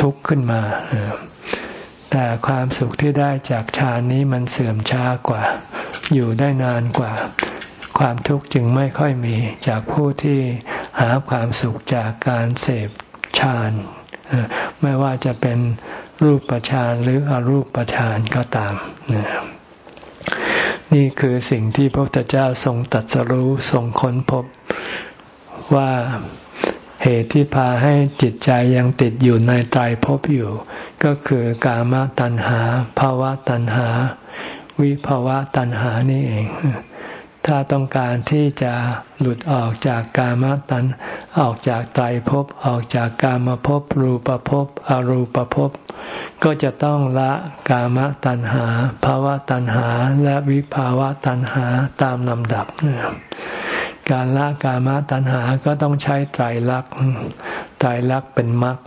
ทุกข์ขึ้นมาแต่ความสุขที่ได้จากฌานนี้มันเสื่อมช้ากว่า อยู่ได้นานกว่า ความทุกข์จึงไม่ค่อยมีจากผู้ที่หาความสุขจากการเสพฌานไม่ว่าจะเป็นรูปฌานหรืออรูปฌานก็ตามนี่คือสิ่งที่พระพุทธเจ้าทรงตัดสรู้ทรงค้นพบว่าเหตุที่พาให้จิตใจยังติดอยู่ในตายภพอยู่ ก็คือกามตัณหาภาวะตัณหา วิภาวะตัณหานี่เอง ถ้าต้องการที่จะหลุดออกจากกามตัณออกจากไตรภพออกจากกามภพรูปภพอรูปภพก็จะต้องละกามตัณหาภาวะตัณหาและวิภาวะตัณหาตามลำดับ การละกามตัณหาก็ต้องใช้ไตรลักษณ์ไตรลักษณ์เป็นมรรค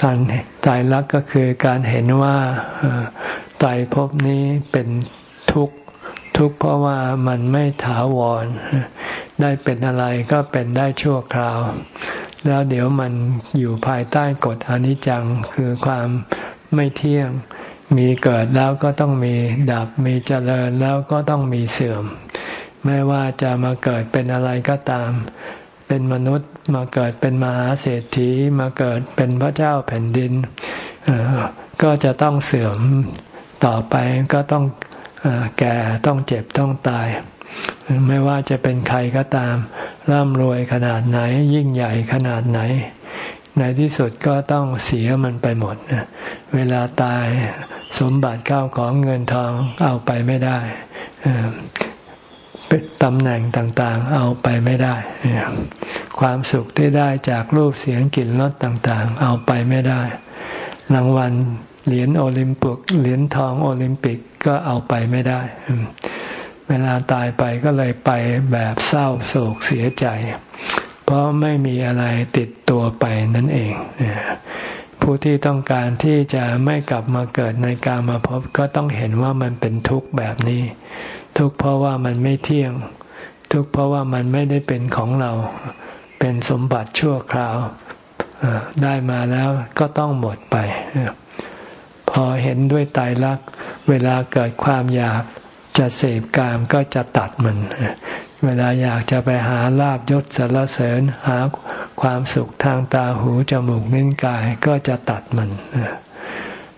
การไตรลักษณ์ก็คือการเห็นว่าไตรภพนี้เป็นทุกข์ ทุกข์เพราะว่ามันไม่ถาวร ได้เป็นอะไรก็เป็นได้ชั่วคราว แล้วเดี๋ยวมันอยู่ภายใต้กฎอนิจจังคือความไม่เที่ยง มีเกิดแล้วก็ต้องมีดับมีเจริญแล้วก็ต้องมีเสื่อม ไม่ว่าจะมาเกิดเป็นอะไรก็ตาม เป็นมนุษย์มาเกิดเป็นมหาเศรษฐีมาเกิดเป็นพระเจ้าแผ่นดินก็จะต้องเสื่อมต่อไปก็ต้อง แก่ต้องเจ็บต้องตาย ไม่ว่าจะเป็นใครก็ตาม ร่ำรวยขนาดไหน ยิ่งใหญ่ขนาดไหน ในที่สุดก็ต้องเสียมันไปหมดเวลาตายสมบัติเก้าของเงินทองเอาไปไม่ได้ตำแหน่งต่างๆ เอาไปไม่ได้ ความสุขที่ได้จากรูปเสียงกลิ่นรสต่างๆ เอาไปไม่ได้ รางวัล เหรียญโอลิมปิกเหรียญทองโอลิมปิกก็เอาไปไม่ได้ เวลาตายไปก็เลยไปแบบเศร้าโศกเสียใจ เพราะไม่มีอะไรติดตัวไปนั่นเองผู้ที่ต้องการที่จะไม่กลับมาเกิดในการมาพบก็ต้องเห็นว่ามันเป็นทุกข์แบบนี้ ทุกข์เพราะว่ามันไม่เที่ยง ทุกข์เพราะว่ามันไม่ได้เป็นของเรา เป็นสมบัติชั่วคราวได้มาแล้วก็ต้องหมดไป พอเห็นด้วยตายรัก เวลาเกิดความอยากจะเสพกามก็จะตัดมัน เวลาอยากจะไปหาลาบยศสรรเสริญหาความสุขทางตาหูจมูกนิ้นกายก็จะตัดมัน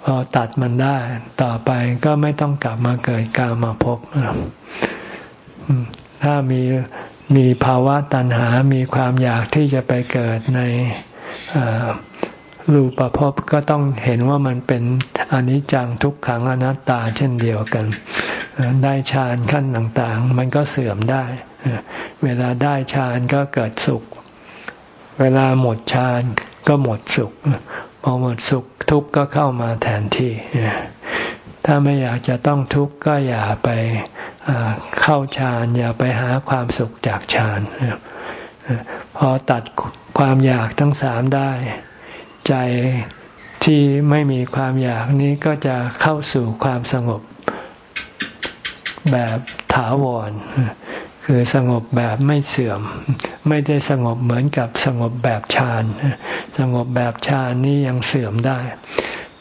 พอตัดมันได้ ต่อไปก็ไม่ต้องกลับมาเกิดกามาพบถ้ามีมีภาวะตัณหา มีความอยากที่จะไปเกิดใน รูปภพก็ต้องเห็นว่ามันเป็นอนิจจังทุกขังอนัตตาเช่นเดียวกัน ได้ฌานขั้นต่างๆ มันก็เสื่อมได้ เวลาได้ฌานก็เกิดสุข เวลาหมดฌานก็หมดสุข พอหมดสุขทุกข์ก็เข้ามาแทนที่ ถ้าไม่อยากจะต้องทุกข์ก็อย่าไปเข้าฌานอย่าไปหาความสุขจากฌานพอตัดความอยากทั้งสามได้ ใจที่ไม่มีความอยากนี้ก็จะเข้าสู่ความสงบแบบถาวร คือสงบแบบไม่เสื่อม ไม่ได้สงบเหมือนกับสงบแบบฌาน สงบแบบฌานนี้ยังเสื่อมได้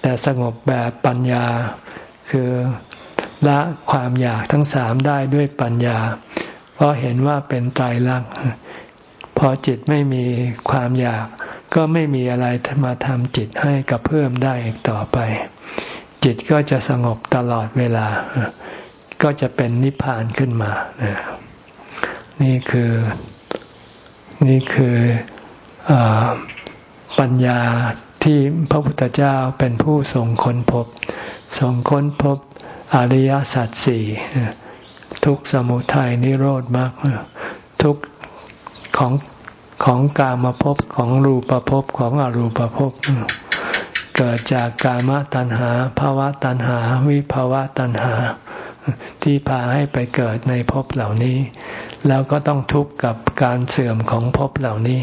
แต่สงบแบบปัญญา คือละความอยากทั้งสามได้ด้วยปัญญา เพราะเห็นว่าเป็นตายรักพอจิตไม่มีความอยาก ก็ไม่มีอะไรมาทำจิตให้กับเพิ่มได้อีกต่อไป จิตก็จะสงบตลอดเวลา ก็จะเป็นนิพพานขึ้นมา นี่คือนี่คืออปัญญาที่พระพุทธเจ้าเป็นผู้ทรงค้นพบทรงค้นพบอริยสัจสี่ทุกสมุทัยนิโรธมรรคทุกของ ของกามภพของรูปภพของอรูปภพเกิดจากกามตัณหาภาวะตัณหา วิภาวะตัณหา ที่พาให้ไปเกิดในภพเหล่านี้ แล้วก็ต้องทุกข์กับการเสื่อมของภพเหล่านี้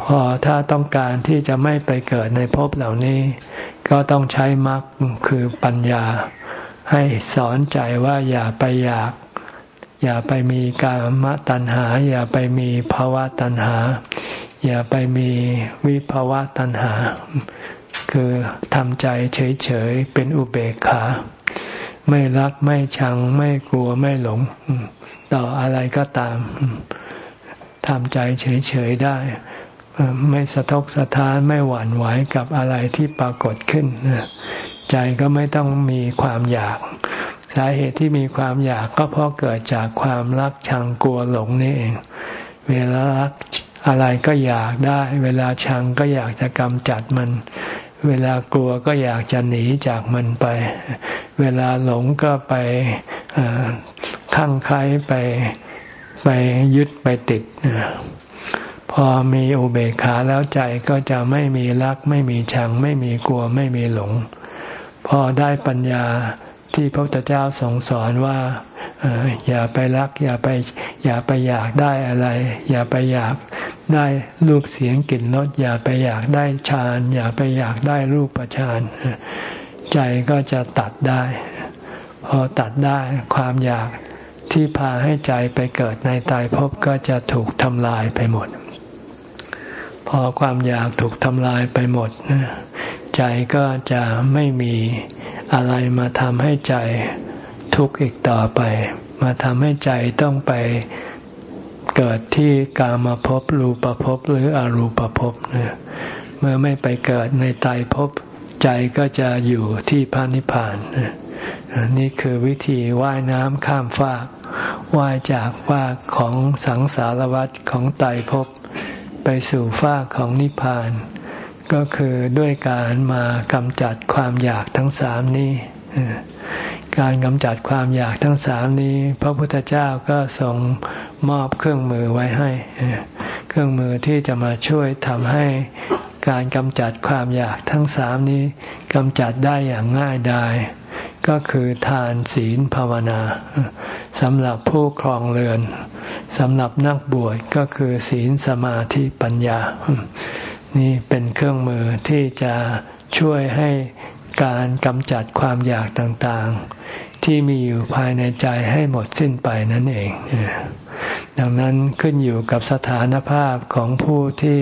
พอถ้าต้องการที่จะไม่ไปเกิดในภพเหล่านี้ ก็ต้องใช้มรรคคือปัญญา ให้สอนใจว่าอย่าไปอยาก อย่าไปมีกามตัณหา อย่าไปมีภาวะตัณหา อย่าไปมีวิภาวะตัณหา คือทำใจเฉยๆเป็นอุเบกขา ไม่รักไม่ชังไม่กลัวไม่หลง ต่ออะไรก็ตามทำใจเฉยๆได้ไม่สะทกสะท้านไม่หวั่นไหวกับอะไรที่ปรากฏขึ้น ใจก็ไม่ต้องมีความอยาก สาเหตุที่มีความอยากก็เพราะเกิดจากความรักชังกลัวหลงนี่เอง เวลารักอะไรก็อยากได้ เวลาชังก็อยากจะกำจัดมัน เวลากลัวก็อยากจะหนีจากมันไป เวลาหลงก็ไปข้างใครไปไปยึดไปติดพอมีอุเบกขาแล้วใจก็จะไม่มีรัก ไม่มีชัง ไม่มีกลัวไม่มีหลง พอได้ปัญญา ที่พระพุทธเจ้าทรงสอนว่าอย่าไปรัก อย่าไปอย่าไปอยากได้อะไร อย่าไปอยากได้รูปเสียงกลิ่นรสอย่าไปอยากได้ฌานอย่าไปอยากได้รูปประฌานใจก็จะตัดได้ พอตัดได้ความอยากที่พาให้ใจไปเกิดในตายภพก็จะถูกทำลายไปหมด พอความอยากถูกทำลายไปหมด ใจก็จะไม่มีอะไรมาทำให้ใจทุกข์อีกต่อไป มาทำให้ใจต้องไปเกิดที่กามภพรูปภพหรืออรูปภพเมื่อไม่ไปเกิดในตายภพใจก็จะอยู่ที่พระนิพพาน นี่คือวิธีว่ายน้ำข้ามฟากว่ายจากฟากของสังสารวัฏของไตภพไปสู่ฟากของนิพพาน ก็คือด้วยการมากำจัดความอยากทั้งสามนี้ การกำจัดความอยากทั้งสามนี้ พระพุทธเจ้าก็ทรงมอบเครื่องมือไว้ให้ เครื่องมือที่จะมาช่วยทำให้การกำจัดความอยากทั้งสามนี้กำจัดได้อย่างง่ายดายก็คือทานศีลภาวนาสำหรับผู้ครองเรือนสำหรับนักบวชก็คือศีลสมาธิปัญญา นี่เป็นเครื่องมือที่จะช่วยให้การกำจัดความอยากต่างๆ ที่มีอยู่ภายในใจให้หมดสิ้นไปนั่นเอง ดังนั้นขึ้นอยู่กับสถานภาพของผู้ที่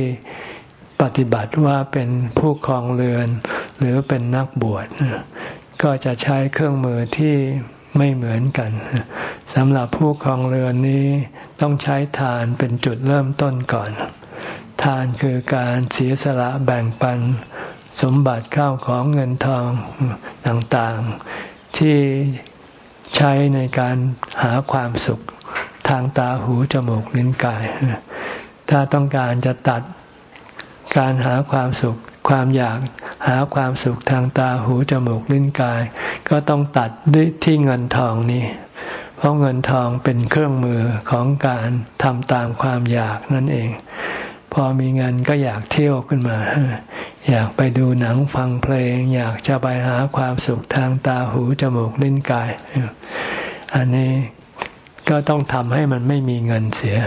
ปฏิบัติว่าเป็นผู้ครองเรือน หรือเป็นนักบวชก็จะใช้เครื่องมือที่ไม่เหมือนกันสำหรับผู้ครองเรือนนี้ต้องใช้ทานเป็นจุดเริ่มต้นก่อน ทานคือการเสียสละแบ่งปัน สมบัติข้าวของเงินทองต่างๆ ที่ใช้ในการหาความสุขทางตาหูจมูกลิ้นกาย ถ้าต้องการจะตัดการหาความสุข ความอยากหาความสุขทางตาหูจมูกลิ้นกาย ก็ต้องตัดด้วยที่เงินทองนี้เพราะเงินทองเป็นเครื่องมือของการทำตามความอยากนั่นเอง พอมีเงินก็อยากเที่ยวขึ้นมา อยากไปดูหนังฟังเพลง อยากจะไปหาความสุขทางตาหูจมูกลิ้นกาย อันนี้ก็ต้องทำให้มันไม่มีเงินเสีย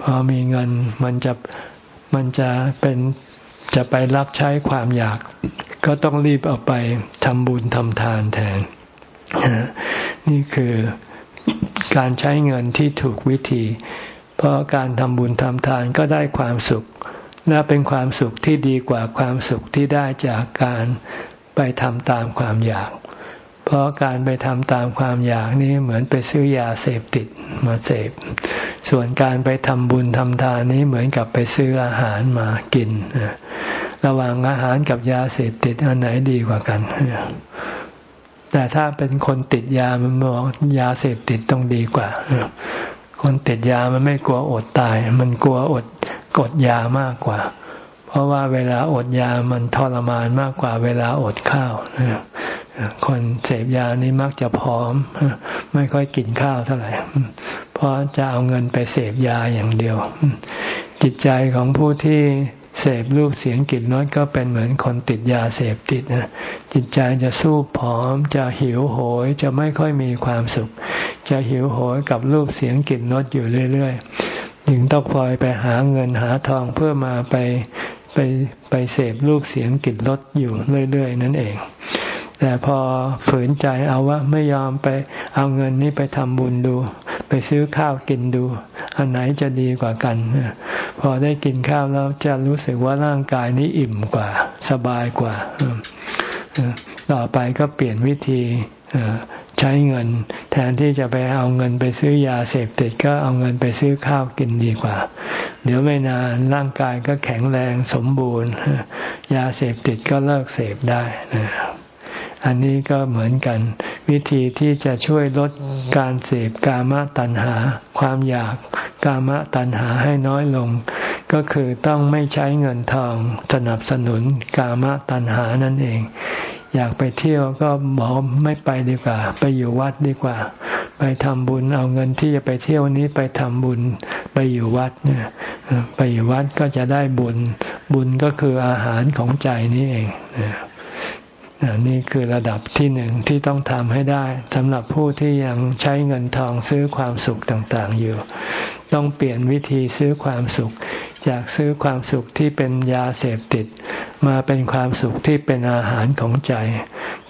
พอมีเงินมันจะมันจะเป็นจะไปรับใช้ความอยาก ก็ต้องรีบเอาไปทำบุญทำทานแทน นี่คือการใช้เงินที่ถูกวิธี เพราะการทำบุญทำทานก็ได้ความสุขและเป็นความสุขที่ดีกว่าความสุขที่ได้จากการไปทำตามความอยาก เพราะการไปทำตามความอยากนี้เหมือนไปซื้อยาเสพติดมาเสพ ส่วนการไปทำบุญทำทานนี้เหมือนกับไปซื้ออาหารมากิน ระหว่างอาหารกับยาเสพติดอันไหนดีกว่ากัน แต่ถ้าเป็นคนติดยามันบอกยาเสพติดต้องดีกว่า คนติดยามันไม่กลัวอดตาย มันกลัวอดกดยามากกว่า เพราะว่าเวลาอดยามันทรมานมากกว่า เวลาอดข้าวคนเสพยานี่มักจะพร้อม ไม่ค่อยกินข้าวเท่าไหร่เพราะจะเอาเงินไปเสพยาอย่างเดียว จิตใจของผู้ที่ เสพรูปเสียงกลิ่นรสก็เป็นเหมือนคนติดยาเสพติดนะจิตใจจะสู้ผอม จะหิวโหยจะไม่ค่อยมีความสุข จะหิวโหยกับรูปเสียงกลิ่นรสอยู่เรื่อยๆ จึงต้องคอยไปหาเงินหาทองเพื่อมาไปไปไปเสพรูปเสียงกลิ่นรสอยู่เรื่อยๆ นั่นเอง แต่พอฝืนใจเอาว่าไม่ยอมไปเอาเงินนี้ไปทำบุญดู ไปซื้อข้าวกินดู อันไหนจะดีกว่ากัน พอได้กินข้าวแล้วจะรู้สึกว่าร่างกายนี้อิ่มกว่า สบายกว่า ต่อไปก็เปลี่ยนวิธีใช้เงิน แทนที่จะไปเอาเงินไปซื้อยาเสพติดก็เอาเงินไปซื้อข้าวกินดีกว่า เดี๋ยวไม่นานร่างกายก็แข็งแรงสมบูรณ์ ยาเสพติดก็เลิกเสพได้นะอันนี้ก็เหมือนกัน วิธีที่จะช่วยลดการเสพกามตัณหา ความอยากกามตัณหาให้น้อยลง ก็คือต้องไม่ใช้เงินทองสนับสนุนกามตัณหานั่นเอง อยากไปเที่ยวก็บอกไม่ไปดีกว่า ไปอยู่วัดดีกว่า ไปทำบุญเอาเงินที่จะไปเที่ยวนี้ไปทำบุญไปอยู่วัดเนี่ยไปอยู่วัดก็จะได้บุญ บุญก็คืออาหารของใจนี่เอง นี่คือระดับที่หนึ่งที่ต้องทำให้ได้สำหรับผู้ที่ยังใช้เงินทองซื้อความสุขต่างๆอยู่ ต้องเปลี่ยนวิธีซื้อความสุข จากซื้อความสุขที่เป็นยาเสพติด มาเป็นความสุขที่เป็นอาหารของใจ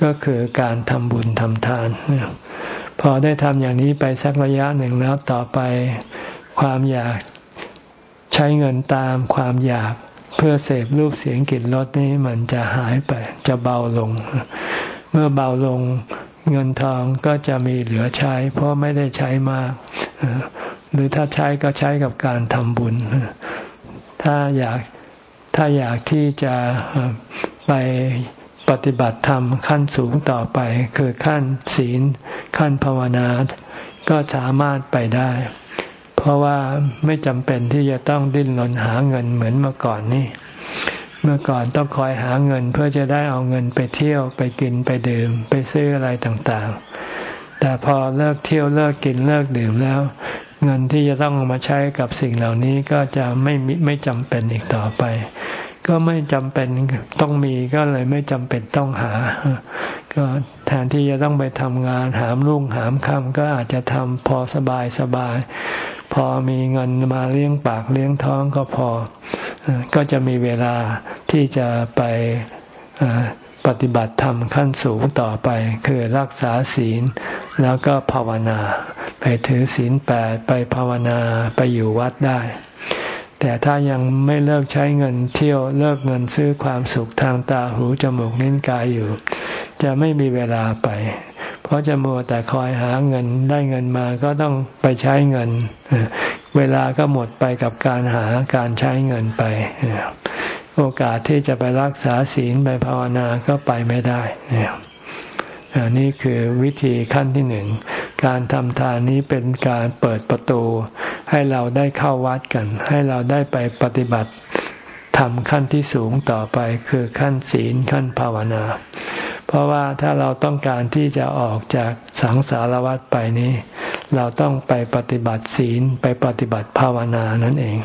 ก็คือการทำบุญทำทาน พอได้ทำอย่างนี้ไปสักระยะหนึ่งแล้วต่อไป ความอยากใช้เงินตามความอยาก เพื่อเสพรูปเสียงกลิ่นรสนี้มันจะหายไป จะเบาลง เมื่อเบาลงเงินทองก็จะมีเหลือใช้ เพราะไม่ได้ใช้มาก หรือถ้าใช้ก็ใช้กับการทำบุญ ถ้าอยากถ้าอยากที่จะไปปฏิบัติธรรมขั้นสูงต่อไป คือขั้นศีล ขั้นภาวนา ก็สามารถไปได้ ราะว่าไม่จำเป็นที่จะต้องดิ้นรนหาเงินเหมือนเมื่อก่อนนี่ เมื่อก่อนต้องคอยหาเงินเพื่อจะได้เอาเงินไปเที่ยวไปกินไปดื่ม ไปซื้ออะไรต่างๆ แต่พอเลิกเที่ยวเลิกกินเลิกดื่มแล้ว เงินที่จะต้องมาใช้กับสิ่งเหล่านี้ก็จะไม่ไม่จำเป็นอีกต่อไป ก็ไม่จำเป็นต้องมีก็เลยไม่จำเป็นต้องหา ก็แทนที่จะต้องไปทำงานหามรุ่งหามค่ำก็อาจจะทำพอสบายสบาย พอมีเงินมาเลี้ยงปากเลี้ยงท้องก็พอ ก็จะมีเวลาที่จะไปปฏิบัติธรรมขั้นสูงต่อไป คือรักษาศีลแล้วก็ภาวนา ไปถือศีลแปดไปภาวนาไปอยู่วัดได้ แต่ถ้ายังไม่เลิกใช้เงินเที่ยวเลิกเงินซื้อความสุขทางตาหูจมูกนิ้นกายอยู่ จะไม่มีเวลาไป เพราะจะมัวแต่คอยหาเงินได้เงินมาก็ต้องไปใช้เงิน เวลาก็หมดไปกับการหาการใช้เงินไป โอกาสที่จะไปรักษาศีลไปภาวนาก็ไปไม่ได้นี่คือวิธีขั้นที่หนึ่ง การทำทานนี้เป็นการเปิดประตู ให้เราได้เข้าวัดกัน ให้เราได้ไปปฏิบัติทำขั้นที่สูงต่อไปคือขั้นศีลขั้นภาวนา เพราะว่าถ้าเราต้องการที่จะออกจากสังสารวัฏไปนี้ เราต้องไปปฏิบัติศีลไปปฏิบัติภาวนานั่นเอง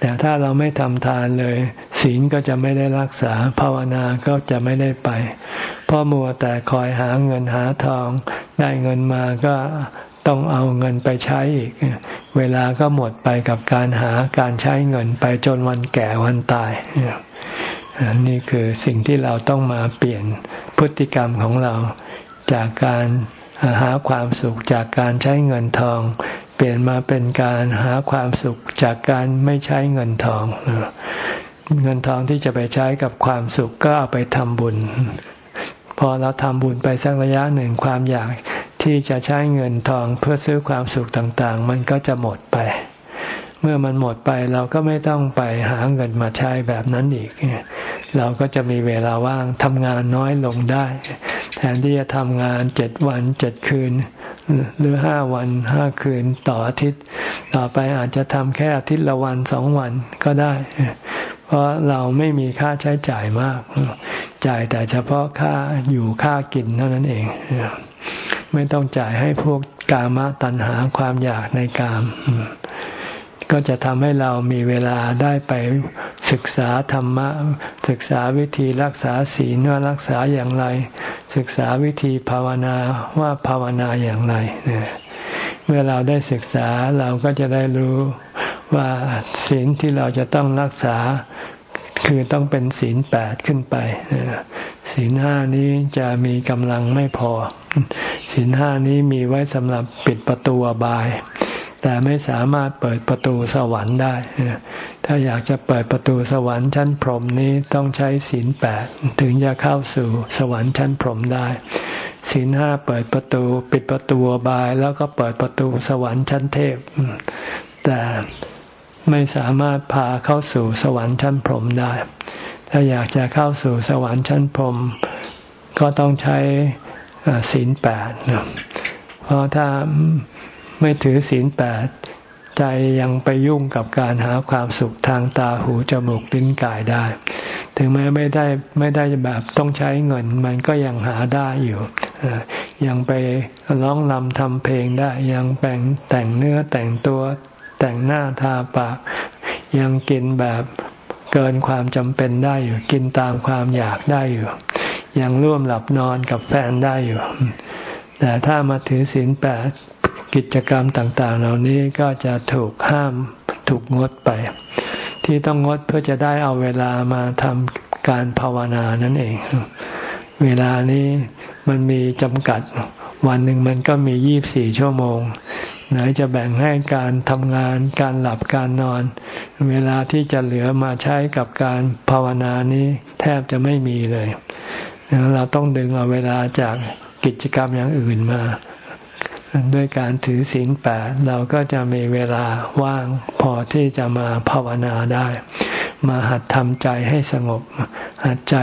แต่ถ้าเราไม่ทำทานเลย ศีลก็จะไม่ได้รักษาภาวนาก็จะไม่ได้ไป เพราะมัวแต่คอยหาเงินหาทอง ได้เงินมาก็ต้องเอาเงินไปใช้อีก เวลาก็หมดไปกับการหาการใช้เงินไปจนวันแก่วันตาย นี่คือสิ่งที่เราต้องมาเปลี่ยนพฤติกรรมของเราจากการหาความสุขจากการใช้เงินทอง เปลี่ยนมาเป็นการหาความสุขจากการไม่ใช้เงินทอง เงินทองที่จะไปใช้กับความสุขก็เอาไปทำบุญ พอเราทำบุญไปสักระยะหนึ่งความอยากที่จะใช้เงินทองเพื่อซื้อความสุขต่างๆ มันก็จะหมดไป เมื่อมันหมดไปเราก็ไม่ต้องไปหาเงินมาใช้แบบนั้นอีก เราก็จะมีเวลาว่างทำงานน้อยลงได้ แทนที่จะทำงานเจ็ดวันเจ็ดคืน หรือห้าวันห้าคืนต่ออาทิตย์ ต่อไปอาจจะทำแค่อาทิตย์ละวันสองวันก็ได้ เพราะเราไม่มีค่าใช้จ่ายมาก จ่ายแต่เฉพาะค่าอยู่ค่ากินเท่านั้นเอง ไม่ต้องจ่ายให้พวกกามะตัณหาความอยากในกาม ก็จะทำให้เรามีเวลาได้ไปศึกษาธรรมะ ศึกษาวิธีรักษาศีลว่ารักษาอย่างไร ศึกษาวิธีภาวนาว่าภาวนาอย่างไรเมื่อเราได้ศึกษาเราก็จะได้รู้ว่าศีลที่เราจะต้องรักษาคือต้องเป็นศีลแปดขึ้นไปศีลห้านี้จะมีกำลังไม่พอศีลห้านี้มีไว้สำหรับปิดประตูอบาย แต่ไม่สามารถเปิดประตูสวรรค์ได้ ถ้าอยากจะเปิดประตูสวรรค์ชั้นพรหมนี้ต้องใช้ศีลแปดถึงจะเข้าสู่สวรรค์ชั้นพรหมได้ศีลห้าเปิดประตู ปิดประตูบาย แล้วก็เปิดประตูสวรรค์ชั้นเทพ แต่ไม่สามารถพาเข้าสู่สวรรค์ชั้นพรหมได้ ถ้าอยากจะเข้าสู่สวรรค์ชั้นพรหมก็ต้องใช้ศีลแปดเพราะถ้า ไม่ถือศีลแปดใจยังไปยุ่งกับการหาความสุขทางตาหูจมูกลิ้นกายได้ ถึงแม้ไม่ได้ไม่ได้แบบต้องใช้เงิน มันก็ยังหาได้อยู่ยังไปร้องลำทำเพลงได้ ยังแต่งแต่งเนื้อแต่งตัวแต่งหน้าทาปาก ยังกินแบบเกินความจำเป็นได้อยู่ กินตามความอยากได้อยู่ ยังร่วมหลับนอนกับแฟนได้อยู่ แต่ถ้ามาถือศีลแปด กิจกรรมต่างๆ เหล่านี้ก็จะถูกห้ามถูกงดไป ที่ต้องงดเพื่อจะได้เอาเวลามาทำการภาวนานั่นเอง เวลานี้มันมีจำกัด วันหนึ่งมันก็มียี่บสี่ชั่วโมง ไหนจะแบ่งให้การทำงาน การหลับการนอน เวลาที่จะเหลือมาใช้กับการภาวนานี้แทบจะไม่มีเลยเราต้องดึงเอาเวลาจากกิจกรรมอย่างอื่นมา ด้วยการถือศีลแปดเราก็จะมีเวลาว่างพอที่จะมาภาวนาได้ มาหัดทำใจให้สงบ หัดใจ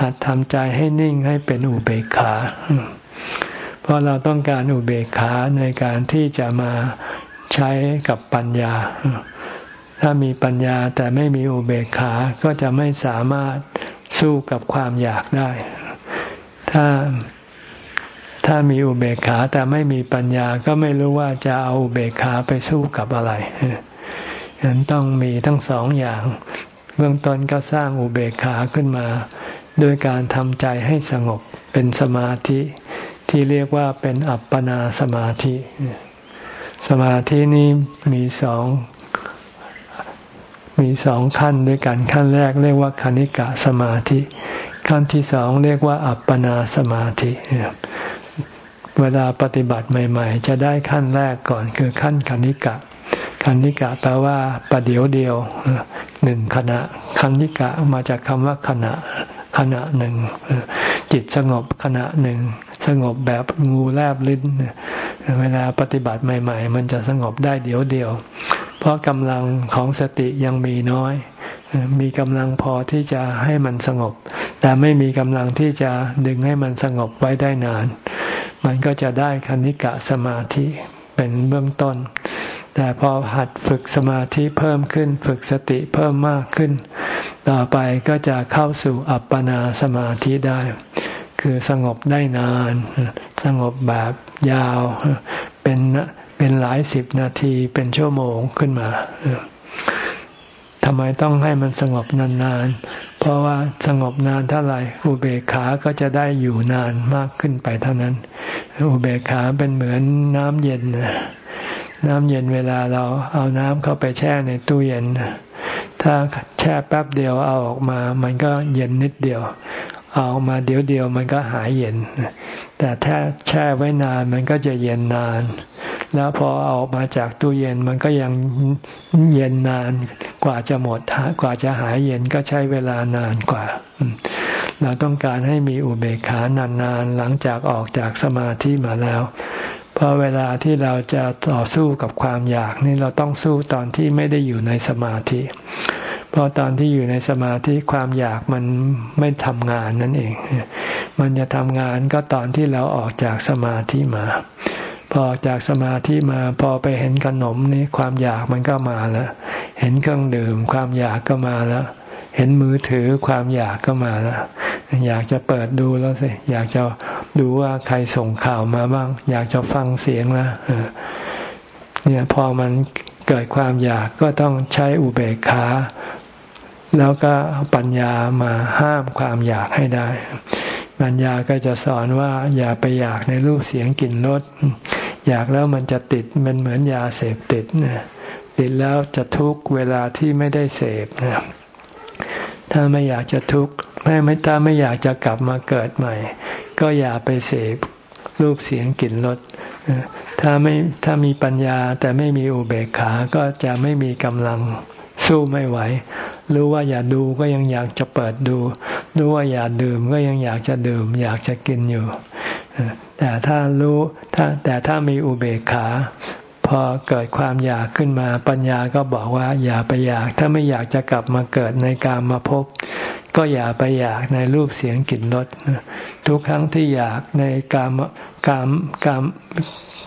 หัดทำใจให้นิ่งให้เป็นอุเบกขา เพราะเราต้องการอุเบกขาในการที่จะมาใช้กับปัญญา ถ้ามีปัญญาแต่ไม่มีอุเบกขา ก็จะไม่สามารถสู้กับความอยากได้ ถ้า ถ้ามีอุเบกขาแต่ไม่มีปัญญาก็ไม่รู้ว่าจะเอาอุเบกขาไปสู้กับอะไรฉะนั้นต้องมีทั้งสองอย่าง เบื้องต้นก็สร้างอุเบกขาขึ้นมา ด้วยการทำใจให้สงบเป็นสมาธิ ที่เรียกว่าเป็นอัปปนาสมาธิ สมาธินี้มีสองมีสองขั้นด้วยกันขั้นแรกเรียกว่าคณิกะสมาธิ ขั้นที่สองเรียกว่าอัปปนาสมาธิ เวลาปฏิบัติใหม่ ๆ จะได้ขั้นแรกก่อนคือขั้นคณิกะคณิกะแปลว่าประเดียวเดียวหนึ่งขณะคณิกะมาจากคำว่าขณะขณะหนึ่งจิตสงบขณะหนึ่ง สงบแบบงูแลบลิ้นเวลาปฏิบัติใหม่ ๆ มันจะสงบได้เดียวเดียว เพราะกำลังของสติยังมีน้อย มีกำลังพอที่จะให้มันสงบ แต่ไม่มีกำลังที่จะดึงให้มันสงบไว้ได้นาน มันก็จะได้คณิกะสมาธิเป็นเบื้องต้น แต่พอหัดฝึกสมาธิเพิ่มขึ้น ฝึกสติเพิ่มมากขึ้น ต่อไปก็จะเข้าสู่อัปปนาสมาธิได้ คือสงบได้นาน สงบแบบยาว เป็นเป็นหลายสิบนาทีเป็นชั่วโมงขึ้นมาำไมต้องให้มันสงบนานๆ เพราะว่าสงบนานเท่าไหร่อุเบกขาก็จะได้อยู่นานมากขึ้นไปเท่านั้น อุเบกขาเป็นเหมือนน้ำเย็น น้ำเย็นเวลาเราเอาน้ำเข้าไปแช่ในตู้เย็น ถ้าแช่แป๊บเดียวเอาออกมา มันก็เย็นนิดเดียว เอาออกมาเดี๋ยวเดียวมันก็หายเย็น แต่ถ้าแช่ไว้นานมันก็จะเย็นนาน แล้วพอเอาออกมาจากตู้เย็นมันก็ยังเย็นนานกว่าจะหมดกว่าจะหายเย็นก็ใช้เวลานานกว่า เราต้องการให้มีอุเบกขานานๆหลังจากออกจากสมาธิมาแล้วเพราะเวลาที่เราจะต่อสู้กับความอยากนี่เราต้องสู้ตอนที่ไม่ได้อยู่ในสมาธิ เพราะตอนที่อยู่ในสมาธิความอยากมันไม่ทำงานนั่นเอง มันจะทำงานก็ตอนที่เราออกจากสมาธิมา พอจากสมาธิมาพอไปเห็นขนมนี่ความอยากมันก็มาแล้ว เห็นเครื่องดื่มความอยากก็มาแล้ว เห็นมือถือความอยากก็มาแล้ว อยากจะเปิดดูแล้วสิ อยากจะดูว่าใครส่งข่าวมาบ้าง อยากจะฟังเสียงแล้วเนี่ยพอมันเกิดความอยากก็ต้องใช้อุเบกขาแล้วก็ปัญญามาห้ามความอยากให้ได้ ปัญญาก็จะสอนว่าอย่าไปอยากในรูปเสียงกลิ่นรสอยากแล้วมันจะติดมันเหมือนยาเสพติดนะติดแล้วจะทุกเวลาที่ไม่ได้เสพนะถ้าไม่อยากจะทุกข์ไม่ไม่ถ้าไม่อยากจะกลับมาเกิดใหม่ ก็อย่าไปเสพรูปเสียงกลิ่นรสถ้าไม่ถ้ามีปัญญาแต่ไม่มีอุเบกขา ก็จะไม่มีกำลัง สู้ไม่ไหว รู้ว่าอย่าดูก็ยังอยากจะเปิดดู รู้ว่าอย่าดื่มก็ยังอยากจะดื่ม อยากจะกินอยู่ แต่ถ้ารู้ถ้าแต่ถ้ามีอุเบกขา พอเกิดความอยากขึ้นมาปัญญาก็บอกว่าอย่าไปอยาก ถ้าไม่อยากจะกลับมาเกิดในการมาพบ ก็อย่าไปอยากในรูปเสียงกลิ่นรสทุกครั้งที่อยากในการการการ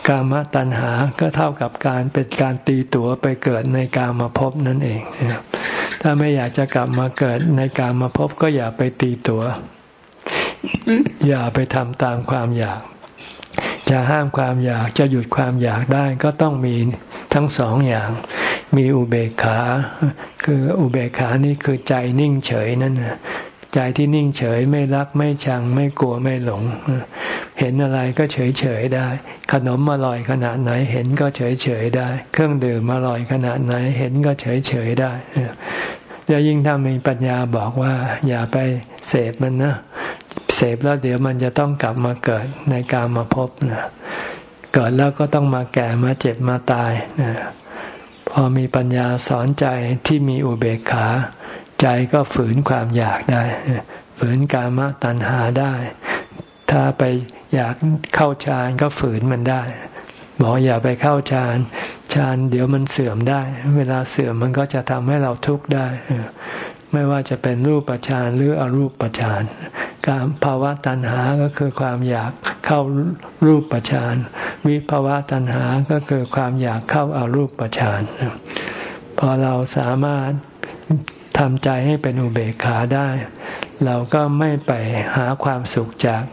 กามตัณหาก็เท่ากับการเป็นการตีตั๋วไปเกิดในกามาพบนั่นเองถ้าไม่อยากจะกลับมาเกิดในกามาพบก็อย่าไปตีตัว๋ว อย่าไปทำตามความอยาก จะห้ามความอยากจะหยุดความอยากได้ก็ต้องมี ทั้งสองอย่าง มีอุเบกขา คืออุเบกขานี่คือใจนิ่งเฉยนั่นใจที่นิ่งเฉยไม่รักไม่ชัง ไม่กลัวไม่หลง เห็นอะไรก็เฉยเฉยได้ ขนมอร่อยขนาดไหนเห็นก็เฉยเฉยได้ เครื่องดื่มอร่อยขนาดไหนเห็นก็เฉยเฉยได้แล้วยิ่งถ้ามีปัญญาบอกว่า อย่าไปเสพมันนะเสพแล้วเดี๋ยวมันจะต้องกลับมาเกิดในการมาพบนะ เกิดแล้วก็ต้องมาแก่มาเจ็บมาตายพอมีปัญญาสอนใจที่มีอุเบกขา ใจก็ฝืนความอยากได้ ฝืนกามตัณหาได้ ถ้าไปอยากเข้าฌานก็ฝืนมันได้บอกอย่าไปเข้าฌานฌานเดี๋ยวมันเสื่อมได้ เวลาเสื่อมมันก็จะทำให้เราทุกข์ได้ไม่ว่าจะเป็นรูปฌานหรืออรูปฌานการภาวะตัณหาก็คือความอยากเข้ารูปฌาน วิภาวะตัณหาก็คือความอยากเข้าอารูปฌานพอเราสามารถทำใจให้เป็นอุเบกขาได้ เราก็ไม่ไปหาความสุขจาก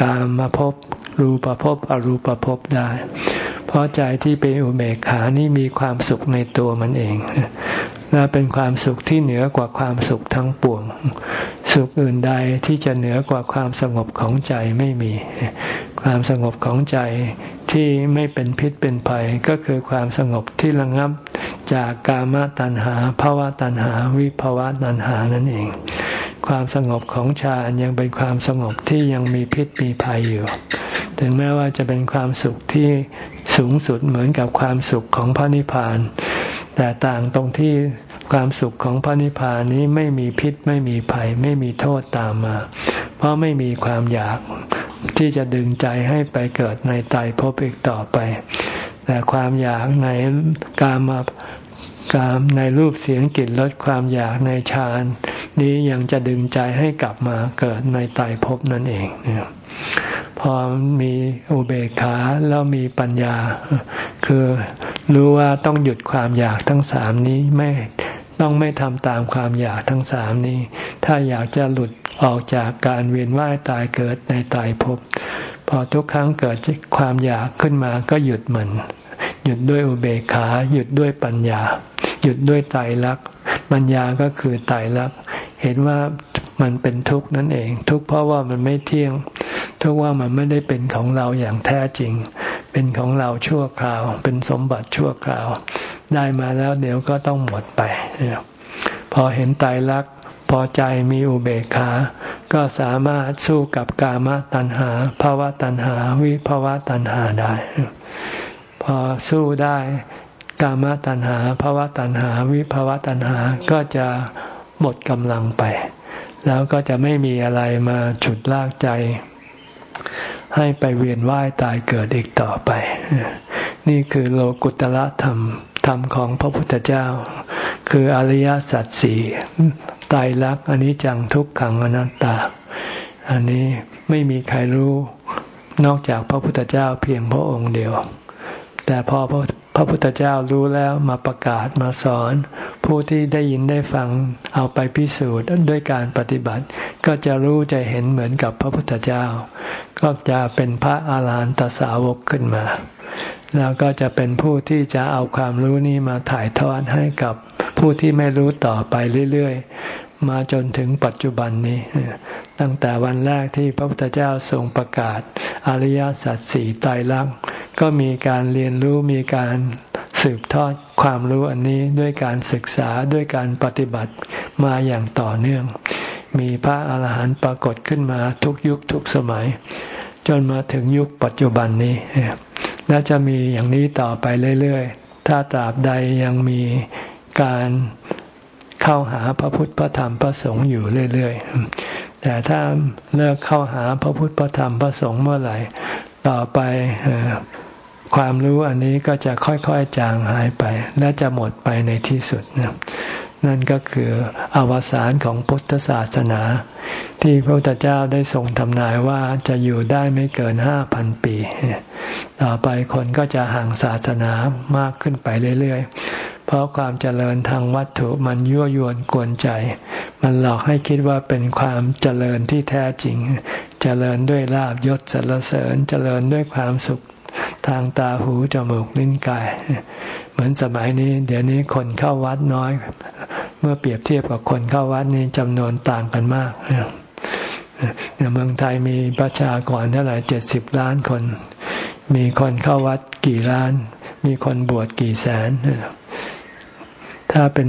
การมาพบรูปภพอรูปภพได้ เพราะใจที่เป็นอุเบกขานี่มีความสุขในตัวมันเอง และเป็นความสุขที่เหนือกว่าความสุขทั้งปวง สุขอื่นใดที่จะเหนือกว่าความสงบของใจไม่มี ความสงบของใจที่ไม่เป็นพิษเป็นภัยก็คือความสงบที่ระงับจากกามตัณหาภาวะตัณหา วิภาวะตัณหานั่นเอง ความสงบของฌานยังเป็นความสงบที่ยังมีพิษมีภัยอยู่ ถึงแม้ว่าจะเป็นความสุขที่สูงสุดเหมือนกับความสุขของพระนิพพาน แต่ต่างตรงที่ความสุขของพระนิพพานนี้ไม่มีพิษไม่มีภัยไม่มีโทษตามมา เพราะไม่มีความอยากที่จะดึงใจให้ไปเกิดในตายภพอีกต่อไป แต่ความอยากในกามากามในรูปเสียงกลิ่นลดความอยากในฌานนี้ยังจะดึงใจให้กลับมาเกิดในตายภพนั่นเองเนี่ยพอมีอุเบกขาแล้วมีปัญญา คือรู้ว่าต้องหยุดความอยากทั้งสามนี้ไม่ต้องไม่ทำตามความอยากทั้งสามนี้ ถ้าอยากจะหลุดออกจากการเวียนว่ายตายเกิดในตายภพพอทุกครั้งเกิดความอยากขึ้นมาก็หยุดมัน หยุดด้วยอุเบกขา หยุดด้วยปัญญา หยุดด้วยไตรลักษณ์ปัญญาก็คือไตรลักษณ์เห็นว่ามันเป็นทุกข์นั่นเอง ทุกข์เพราะว่ามันไม่เที่ยง ทุกข์ว่ามันไม่ได้เป็นของเราอย่างแท้จริง เป็นของเราชั่วคราว เป็นสมบัติชั่วคราว ได้มาแล้วเดี๋ยวก็ต้องหมดไป พอเห็นตายรักพอใจมีอุเบกขา ก็สามารถสู้กับกามตัณหาภาวะตัณหา วิภาวะตัณหาได้ พอสู้ได้ กามตัณหาภาวะตัณหา วิภาวะตัณหาก็จะหมดกำลังไป แล้วก็จะไม่มีอะไรมาฉุดลากใจ ให้ไปเวียนว่ายตายเกิดอีกต่อไป นี่คือโลกุตละธรรม ธรรมของพระพุทธเจ้า คืออริยสัจสี่ตายรักอันนี้จังทุกขังอนัตตา อันนี้ไม่มีใครรู้นอกจากพระพุทธเจ้าเพียงพระองค์เดียว แต่พอพระพุทธเจ้ารู้แล้วมาประกาศมาสอน ผู้ที่ได้ยินได้ฟังเอาไปพิสูจน์ด้วยการปฏิบัติ ก็จะรู้จะเห็นเหมือนกับพระพุทธเจ้า ก็จะเป็นพระอาหารหันตสาวกขึ้นมา แล้วก็จะเป็นผู้ที่จะเอาความรู้นี้มาถ่ายทอดให้กับผู้ที่ไม่รู้ต่อไปเรื่อยๆ มาจนถึงปัจจุบันนี้ ตั้งแต่วันแรกที่พระพุทธเจ้าทรงประกาศอริยสัจสี่ไตรลักษณ์ ก็มีการเรียนรู้มีการสืบทอดความรู้อันนี้ด้วยการศึกษาด้วยการปฏิบัติมาอย่างต่อเนื่อง มีพระอาหารหันต์ปรากฏขึ้นมาทุกยุคทุกสมัย จนมาถึงยุคปัจจุบันนี้และจะมีอย่างนี้ต่อไปเรื่อยๆ ถ้าตราบใดยังมีการเข้าหาพระพุทธพระธรรมพระสงฆ์อยู่เรื่อยๆ แต่ถ้าเลิกเข้าหาพระพุทธพระธรรมพระสงฆ์เมื่อไหร่ ต่อไป ความรู้อันนี้ก็จะค่อยๆจางหายไป และจะหมดไปในที่สุดนะนั่นก็คืออวสานของพุทธศาสนา ที่พระพุทธเจ้าได้ทรงทำนายว่าจะอยู่ได้ไม่เกินห้าพันปี ต่อไปคนก็จะห่างศาสนามากขึ้นไปเรื่อยๆ เพราะความเจริญทางวัตถุมันยั่วยวนกวนใจ มันหลอกให้คิดว่าเป็นความเจริญที่แท้จริง เจริญด้วยลาบยศสรรเสริญ เจริญด้วยความสุข ทางตาหูจมูกลิ้นกาย เหมือนสมัยนี้ เดี๋ยวนี้คนเข้าวัดน้อย เมื่อเปรียบเทียบกับคนเข้าวัดนี่จำนวนต่างกันมากเมืองไทยมีประชากรเท่าไหร่เจ็ดสิบล้านคน มีคนเข้าวัดกี่ล้าน มีคนบวชกี่แสน ถ้าเป็น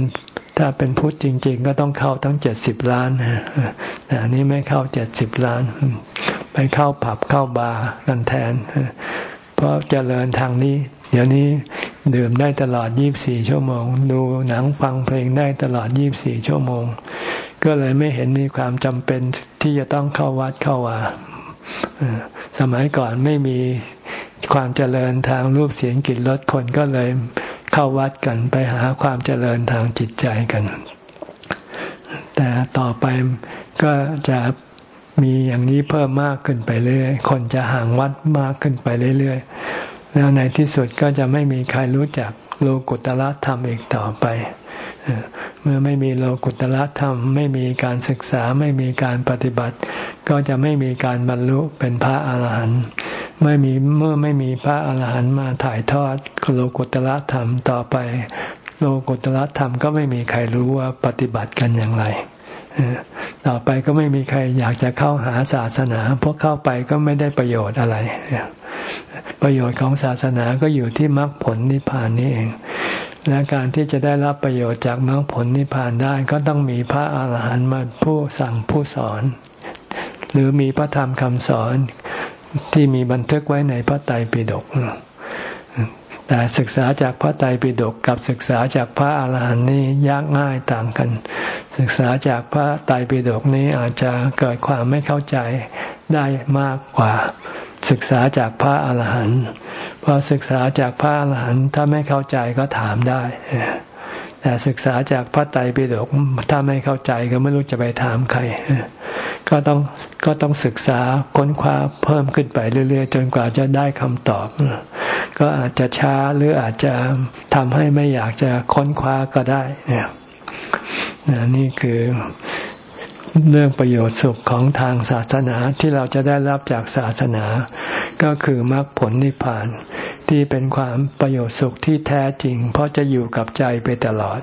ถ้าเป็นพุทธจริง ๆ ก็ต้องเข้าตั้งเจ็ดสิบล้านแต่อันนี้ไม่เข้าเจ็ดสิบล้าน ไปเข้าผับเข้าบาร์กันแทน เพราะเจริญทางนี้ เดี๋ยวนี้ดื่มได้ตลอดยี่บสี่ชั่วโมง ดูหนังฟังเพลงได้ตลอดยี่บสี่ชั่วโมง ก็เลยไม่เห็นมีความจำเป็นที่จะต้องเข้าวัดเข้าว่าสมัยก่อนไม่มีความเจริญทางรูปเสียงกลิ่นรสคนก็เลยเข้าวัดกันไปหาความเจริญทางจิตใจกัน แต่ต่อไปก็จะ มีอย่างนี้เพิ่มมากขึ้นไปเรื่อยคนจะห่างวัดมากขึ้นไปเรื่อยๆแล้วในที่สุดก็จะไม่มีใครรู้จักโลกุตละธรรมอีกต่อไปเมื่อไม่มีโลกุตละธรรม ไม่มีการศึกษาไม่มีการปฏิบัติ ก็จะไม่มีการบรรลุเป็นพระอาหารหันต์ไม่มีเมื่อไม่มีพระอาหารหันต์มาถ่ายทอดโลกุตละธรรมต่อไป โลกุตละธรรมก็ไม่มีใครรู้ว่าปฏิบัติกันอย่างไร ต่อไปก็ไม่มีใครอยากจะเข้าหาศาสนา เพราะเข้าไปก็ไม่ได้ประโยชน์อะไร ประโยชน์ของศาสนาก็อยู่ที่มรรคผลนิพพานนี่เอง และการที่จะได้รับประโยชน์จากมรรคผลนิพพานได้ก็ต้องมีพระอาหารหันต์มาผู้สั่งผู้สอน หรือมีพระธรรมคำสอนที่มีบันทึกไว้ในพระไตรปิฎก แต่ศึกษาจากพระไตรปิฎกกับศึกษาจากพระอาหารหันต์นี่ยากง่ายต่างกัน ศึกษาจากพระไตรปิฎกนี้อาจจะเกิดความไม่เข้าใจได้มากกว่า ศึกษาจากพระอาหารหันต์พอศึกษาจากพระอาหารหันต์ถ้าไม่เข้าใจก็ถามได้ แต่ศึกษาจากพระไตรปิฎกถ้าไม่เข้าใจก็ไม่รู้จะไปถามใคร ก็ต้องก็ต้องศึกษาค้นคว้าเพิ่มขึ้นไปเรื่อย ๆ จนกว่าจะได้คำตอบ ก็อาจจะช้าหรืออาจจะทำให้ไม่อยากจะค้นคว้าก็ได้นี่คือ เรื่องประโยชน์สุขของทางศาสนาที่เราจะได้รับจากศาสนา ก็คือมรรคผลนิพพาน ที่เป็นความประโยชน์สุขที่แท้จริง เพราะจะอยู่กับใจไปตลอด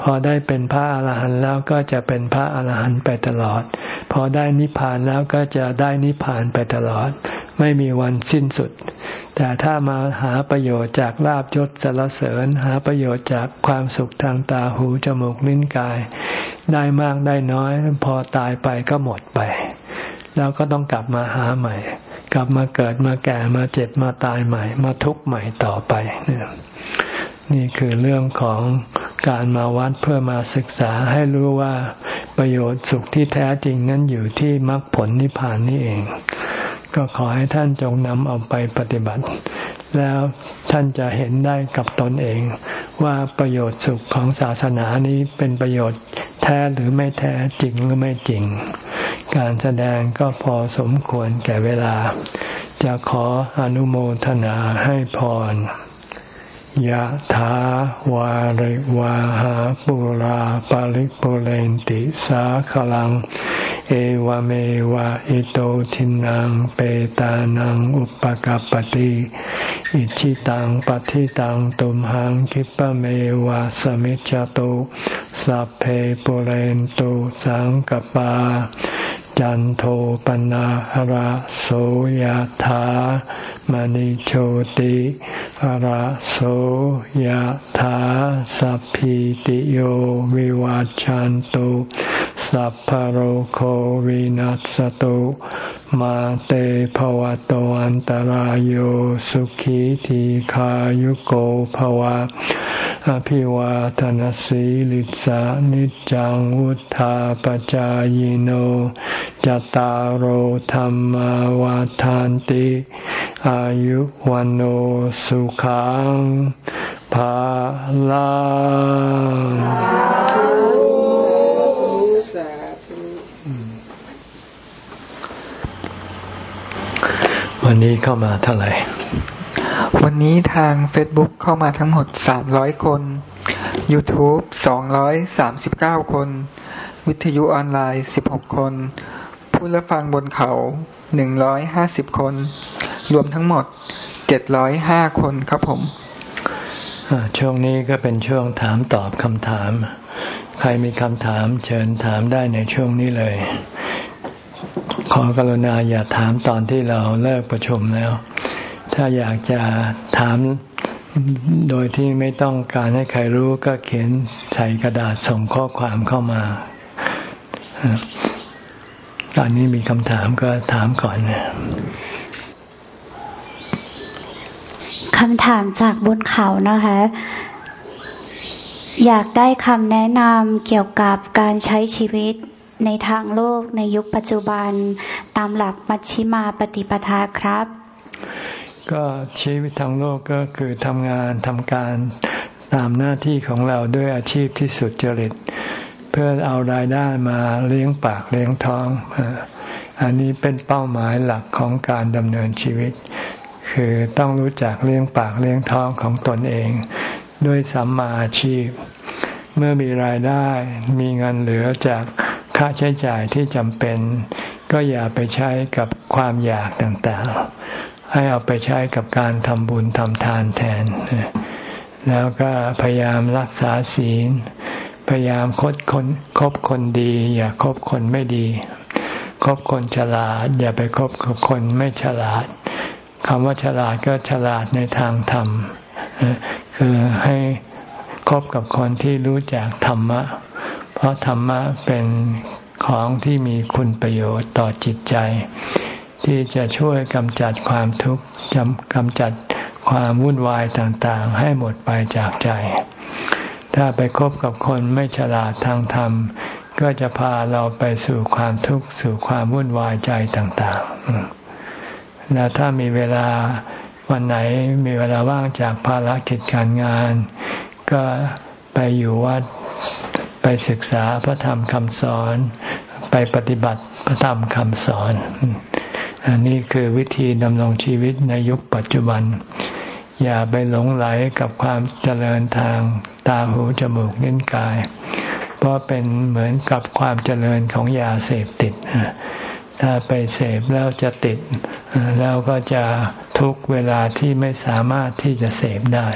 พอได้เป็นพระอาหารหันต์แล้วก็จะเป็นพระอาหารหันต์ไปตลอด พอได้นิพพานแล้วก็จะได้นิพพานไปตลอด ไม่มีวันสิ้นสุด แต่ถ้ามาหาประโยชน์จากลาบยศสารเสริญ หาประโยชน์จากความสุขทางตาหูจมูกลิ้นกาย ได้มากได้น้อย พอตายไปก็หมดไป แล้วก็ต้องกลับมาหาใหม่ กลับมาเกิดมาแก่มาเจ็บมาตายใหม่ มาทุกข์ใหม่ต่อไปนี่คือเรื่องของการมาวัดเพื่อมาศึกษาให้รู้ว่าประโยชน์สุขที่แท้จริงนั้นอยู่ที่มรรคผลนิพพานนี่เอง ก็ขอให้ท่านจงนำเอาไปปฏิบัติ แล้วท่านจะเห็นได้กับตนเอง ว่าประโยชน์สุขของศาสนานี้เป็นประโยชน์แท้หรือไม่แท้จริงหรือไม่จริง การแสดงก็พอสมควรแก่เวลา จะขออนุโมทนาให้พรยะถาวาริวาหาปุราปาริปุเรนติสาขลัง เอวเมวะอิโตทินังเปตานังอุปกัรปติอิชิตังปฏิตังตุมหังคิปะเมวะสมิจจตุสัพเพปุเรนตุสังกปา จันโทปนะหราโสยธามณิโชติหราโสยธาสัพพิติโยวิวาจันตุ สัพพโรโควินัสตุมาเตภวะตวันตารโยสุขีทีขายุโกภวะ อภิวาทนสีลิสานิจังวุธาปจายโนจตารโหธรรมวาทานติ อายุวันโอสุขังภาลัง วันนี้เข้ามาเท่าไหร่ วันนี้ทาง Facebook เข้ามาทั้งหมด 300 คน YouTube 239 คน วิทยุออนไลน์ 16 คน ผู้รับฟังบนเขา 150 คน รวมทั้งหมด 705 คนครับผม ช่วงนี้ก็เป็นช่วงถามตอบคำถาม ใครมีคำถามเชิญถามได้ในช่วงนี้เลย ขอกรุณาอย่าถามตอนที่เราเลิกประชุมแล้ว ถ้าอยากจะถามโดยที่ไม่ต้องการให้ใครรู้ก็เขียนใส่กระดาษส่งข้อความเข้ามา ตอนนี้มีคำถามก็ถามก่อนคำถามจากบนเขานะคะ อยากได้คำแนะนำเกี่ยวกับการใช้ชีวิต ในทางโลกในยุคปัจจุบัน ตามหลักมัชชิมาปฏิปทาครับ ก็ชีวิตทางโลกก็คือทำงานทำการตามหน้าที่ของเราด้วยอาชีพที่สุดจริต เพื่อเอารายได้มาเลี้ยงปากเลี้ยงท้อง อันนี้เป็นเป้าหมายหลักของการดำเนินชีวิต คือต้องรู้จักเลี้ยงปากเลี้ยงท้องของตนเอง ด้วยสัมมาอาชีพ เมื่อมีรายได้มีเงินเหลือจาก ค่าใช้จ่ายที่จำเป็น ก็อย่าไปใช้กับความอยากต่างๆ ให้เอาไปใช้กับการทำบุญทำทานแทน แล้วก็พยายามรักษาศีล พยายามคบคนคบคนดี อย่าคบคนไม่ดี คบคนฉลาด อย่าไปคบกับคนไม่ฉลาดคำว่าฉลาดก็ฉลาดในทางธรรม คือให้คบกับคนที่รู้จักธรรมะ พราะธรรมะเป็นของที่มีคุณประโยชน์ต่อจิตใจ ที่จะช่วยกำจัดความทุกข์กำจัดความวุ่นวายต่างๆ ให้หมดไปจากใจ ถ้าไปคบกับคนไม่ฉลาดทางธรรม ก็จะพาเราไปสู่ความทุกข์สู่ความวุ่นวายใจต่างๆ แล้วถ้ามีเวลาวันไหนมีเวลาว่างจากภารกิจการงาน ก็ไปอยู่วัด ไปศึกษาพระธรรมคำสอน ไปปฏิบัติพระธรรมคำสอนอันนี้คือวิธีดำรงชีวิตในยุคปัจจุบัน อย่าไปหลงไหลกับความเจริญทางตาหูจมูกนิ้นกาย เพราะเป็นเหมือนกับความเจริญของยาเสพติด ถ้าไปเสพแล้วจะติด แล้วก็จะทุกเวลาที่ไม่สามารถที่จะเสพได้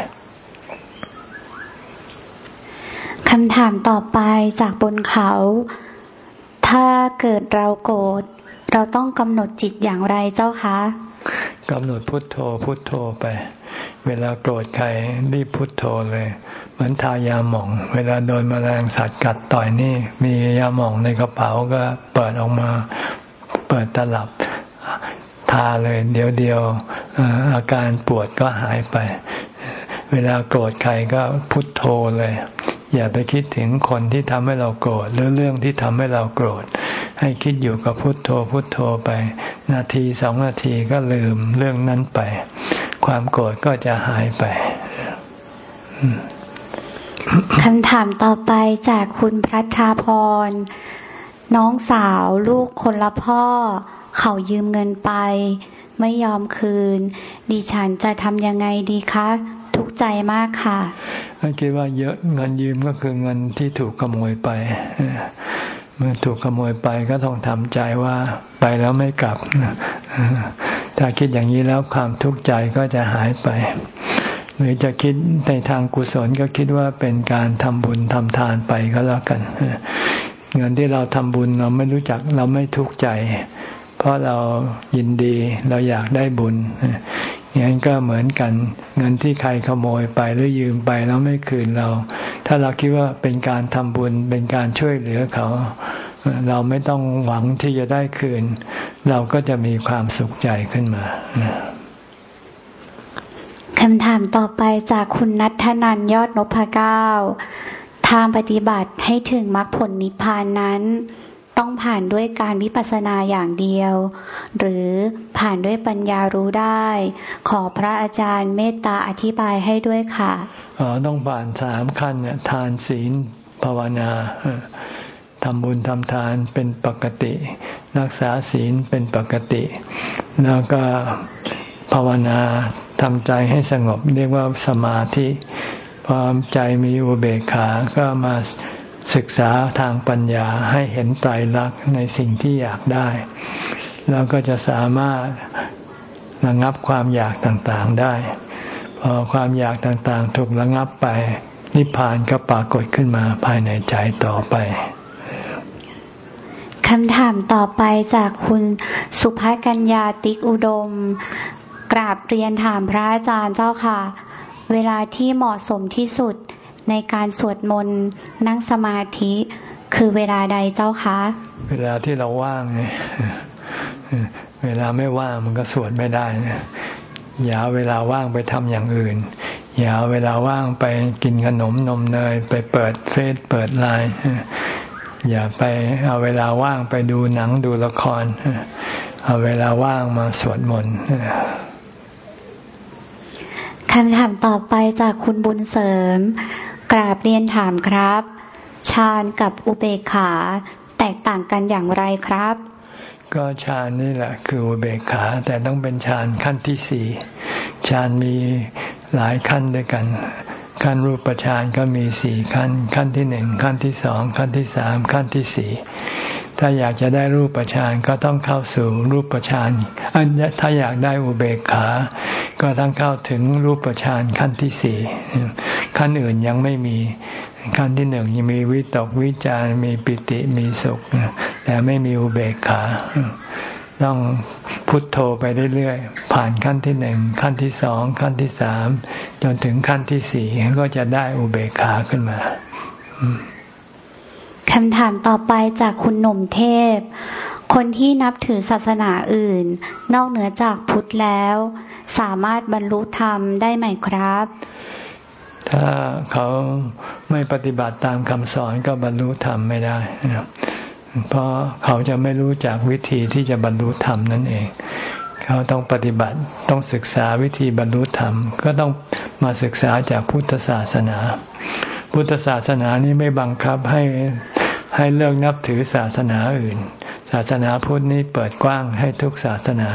คำถามต่อไปจากบนเขา ถ้าเกิดเราโกรธเราต้องกำหนดจิตอย่างไรเจ้าคะกำหนดพุทโธพุทโธไป เวลาโกรธใครรีบพุทโธเลยเหมือนทายาหม่อง เวลาโดนมแมลงสัตว์กัดต่อยนี่ มียาหม่องในกระเป๋าก็เปิดออกมาเปิดตลับทาเลยเดี๋ยวเดียวอาการปวดก็หายไป เวลาโกรธใครก็พุทโธเลย อย่าไปคิดถึงคนที่ทำให้เราโกรธหรือเรื่องที่ทำให้เราโกรธ ให้คิดอยู่กับพุทโธพุทโธไป นาทีสองนาทีก็ลืมเรื่องนั้นไป ความโกรธก็จะหายไปคำถามต่อไปจากคุณพัชาพร น้องสาวลูกคนละพ่อ เขายืมเงินไป ไม่ยอมคืน ดิฉันจะทำยังไงดีคะ ทุกข์ใจมากค่ะคิดว่าเยอะเงินยืมก็คือเงินที่ถูกขโมยไปเมื่อถูกขโมยไปก็ต้องทำใจว่าไปแล้วไม่กลับ ถ้าคิดอย่างนี้แล้วความทุกข์ใจก็จะหายไป หรือจะคิดในทางกุศลก็คิดว่าเป็นการทำบุญทำทานไปก็แล้วกัน เงินที่เราทำบุญเราไม่รู้จักเราไม่ทุกข์ใจ เพราะเรายินดีเราอยากได้บุญ อย่างนั้นก็เหมือนกัน เงินที่ใครขโมยไปหรือยืมไปแล้วไม่คืนเรา ถ้าเราคิดว่าเป็นการทำบุญเป็นการช่วยเหลือเขา เราไม่ต้องหวังที่จะได้คืน เราก็จะมีความสุขใจขึ้นมาคำถามต่อไปจากคุณนัทนันยอดนพเก้า ทางปฏิบัติให้ถึงมรรคผลนิพพานนั้น ต้องผ่านด้วยการวิปัสสนาอย่างเดียว หรือผ่านด้วยปัญญารู้ได้ ขอพระอาจารย์เมตตาอธิบายให้ด้วยค่ะอ๋อต้องผ่านสามขั้นเนี่ยทานศีลภาวนาทำบุญทำทานเป็นปกติ รักษาศีลเป็นปกติ แล้วก็ภาวนาทำใจให้สงบ เรียกว่าสมาธิพอใจมีอุเบกขาก็มา ศึกษาทางปัญญาให้เห็นไตรลักษณ์ในสิ่งที่อยากได้ แล้วก็จะสามารถระงับความอยากต่างๆได้ พอความอยากต่างๆ ถูกระงับไป นิพพานก็ปรากฏขึ้นมาภายในใจต่อไปคำถามต่อไปจากคุณสุภกัญญาติกอุดม กราบเรียนถามพระอาจารย์เจ้าค่ะ เวลาที่เหมาะสมที่สุด ในการสวดมนต์นั่งสมาธิคือเวลาใดเจ้าคะ เวลาที่เราว่างไงเวลาไม่ว่างมันก็สวดไม่ได้นะอย่าเวลาว่างไปทำอย่างอื่น อย่าเวลาว่างไปกินขนมนมเนย ไปเปิดเฟซเปิดไลน์อย่าไปเอาเวลาว่างไปดูหนังดูละคร เอาเวลาว่างมาสวดมนต์คำถามต่อไปจากคุณบุญเสริม กราบเรียนถามครับฌานกับอุเบกขาแตกต่างกันอย่างไรครับ ก็ฌานนี่แหละ คืออุเบกขาแต่ต้องเป็นฌานขั้นที่สี่ฌานมีหลายขั้นด้วยกัน ขั้นรูปฌานก็มีสี่ขั้น ขั้นที่หนึ่งขั้นที่สองขั้นที่สามขั้นที่สี่ ถ้าอยากจะได้รูปฌานก็ต้องเข้าสู่รูปฌานถ้าอยากได้อุเบกขา ก็ต้องเข้าถึงรูปฌานขั้นที่สี่ขั้นอื่นยังไม่มีขั้นที่หนึ่งยังมีวิตกวิจารมีปิติมีสุข แต่ไม่มีอุเบกขา ต้องพุทโธไปเรื่อยๆ ผ่านขั้นที่หนึ่งขั้นที่สองขั้นที่สามจนถึงขั้นที่สี่ก็จะได้อุเบกขาขึ้นมา คำถามต่อไปจากคุณหนุ่มเทพ คนที่นับถือศาสนาอื่น นอกเหนือจากพุทธแล้ว สามารถบรรลุธรรมได้ไหมครับ ถ้าเขาไม่ปฏิบัติตามคำสอนก็บรรลุธรรมไม่ได้ เพราะเขาจะไม่รู้จากวิธีที่จะบรรลุธรรมนั่นเอง เขาต้องปฏิบัติต้องศึกษาวิธีบรรลุธรรม ก็ต้องมาศึกษาจากพุทธศาสนา พุทธศาสนานี้ไม่บังคับให้ให้เลิกนับถือศาสนาอื่น ศาสนาพุทธนี้เปิดกว้างให้ทุกศาสนา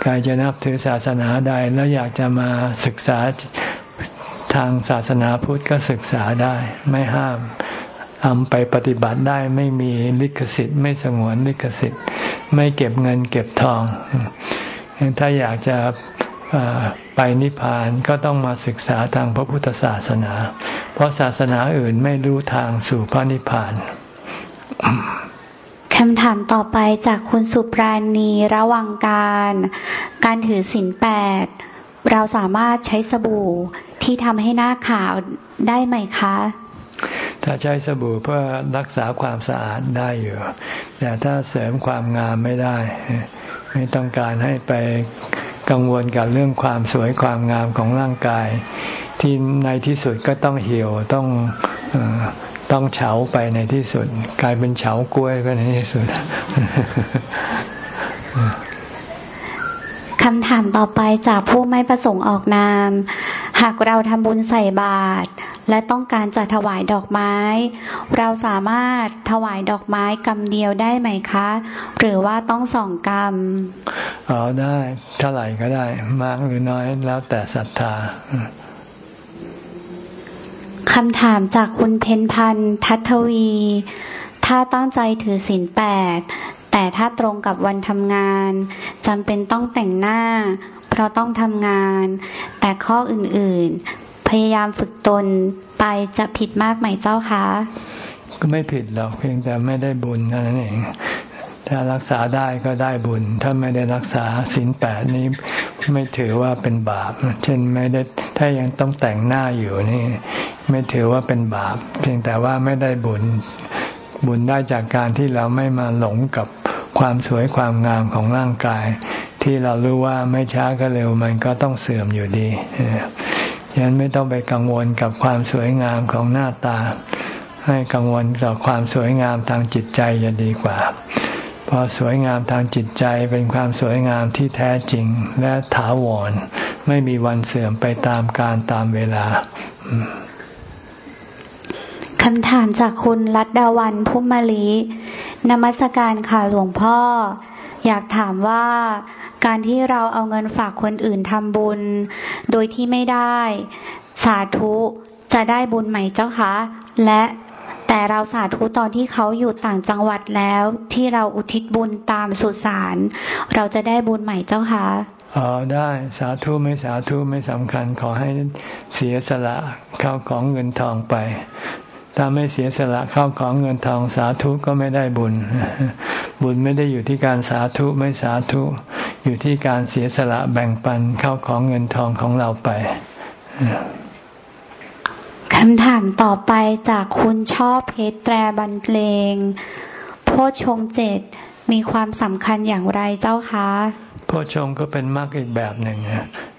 ใครจะนับถือศาสนาใดแล้วอยากจะมาศึกษาทางศาสนาพุทธก็ศึกษาได้ไม่ห้ามเอาไปปฏิบัติได้ไม่มีลิขสิทธิ์ไม่สงวนลิขสิทธิ์ ไม่เก็บเงินเก็บทอง ถ้าอยากจะ ไปนิพพานก็ต้องมาศึกษาทางพระพุทธศาสนา เพราะศาสนาอื่นไม่รู้ทางสู่พระนิพพานคำถามต่อไปจากคุณสุปราณีระวังการ การถือศีลแปดเราสามารถใช้สบู่ที่ทำให้หน้าขาวได้ไหมคะ ถ้าใช้สบู่เพื่อรักษาความสะอาดได้อยู่ แต่ถ้าเสริมความงามไม่ได้ ไม่ต้องการให้ไป กังวลกับเรื่องความสวยความงามของร่างกาย ที่ในที่สุดก็ต้องเหี่ยวต้องต้องเฉาไปในที่สุด กลายเป็นเฉากล้วยไปในที่สุดคำถามต่อไปจากผู้ไม่ประสงค์ออกนาม หากเราทำบุญใส่บาตร และต้องการจะถวายดอกไม้ เราสามารถถวายดอกไม้กำเดียวได้ไหมคะ หรือว่าต้องสองกำอ๋อได้เท่าไหร่ก็ได้ มากหรือน้อยแล้วแต่ศรัทธาคำถามจากคุณเพนพันธ์ทัทวี ถ้าตั้งใจถือศีลแปดแต่ถ้าตรงกับวันทำงานจำเป็นต้องแต่งหน้า เพราะต้องทำงาน แต่ข้ออื่นๆ พยายามฝึกตนไปจะผิดมากไหมเจ้าคะ ก็ไม่ผิดหรอกเพียงแต่ไม่ได้บุญเท่านั่นเองถ้ารักษาได้ก็ได้บุญ ถ้าไม่ได้รักษาศีลแปดนี้ไม่ถือว่าเป็นบาป เช่นไม่ได้ถ้ายังต้องแต่งหน้าอยู่นี่ ไม่ถือว่าเป็นบาป เพียงแต่ว่าไม่ได้บุญ บุญได้จากการที่เราไม่มาหลงกับความสวยความงามของร่างกาย ที่เรารู้ว่าไม่ช้าก็เร็วมันก็ต้องเสื่อมอยู่ดี ฉะนั้นไม่ต้องไปกังวลกับความสวยงามของหน้าตา ให้กังวลกับความสวยงามทางจิตใจจะดีกว่าเพราะสวยงามทางจิตใจเป็นความสวยงามที่แท้จริงและถาวร ไม่มีวันเสื่อมไปตามการตามเวลาคำถามจากคุณรัตดาวันพุ่มมะลินมัสการค่ะหลวงพ่อ อยากถามว่า การที่เราเอาเงินฝากคนอื่นทำบุญ โดยที่ไม่ได้ สาธุจะได้บุญไหมเจ้าคะ และแต่เราสาธุตอนที่เขาอยู่ต่างจังหวัดแล้ว ที่เราอุทิศบุญตามสุสานเราจะได้บุญไหม่เจ้าคะอ๋อได้สาธุไม่สาธุไม่สำคัญขอให้เสียสละเข้าของเงินทองไป ถ้าไม่เสียสละเข้าของเงินทองสาธุก็ไม่ได้บุญ บุญไม่ได้อยู่ที่การสาธุไม่สาธุ อยู่ที่การเสียสละแบ่งปันเข้าของเงินทองของเราไปคำถามต่อไปจากคุณชอบเพชรแตรบันเลงโพชงเจ็ดมีความสำคัญอย่างไรเจ้าคะโพชงก็เป็นมรรคอีกแบบหนึ่ง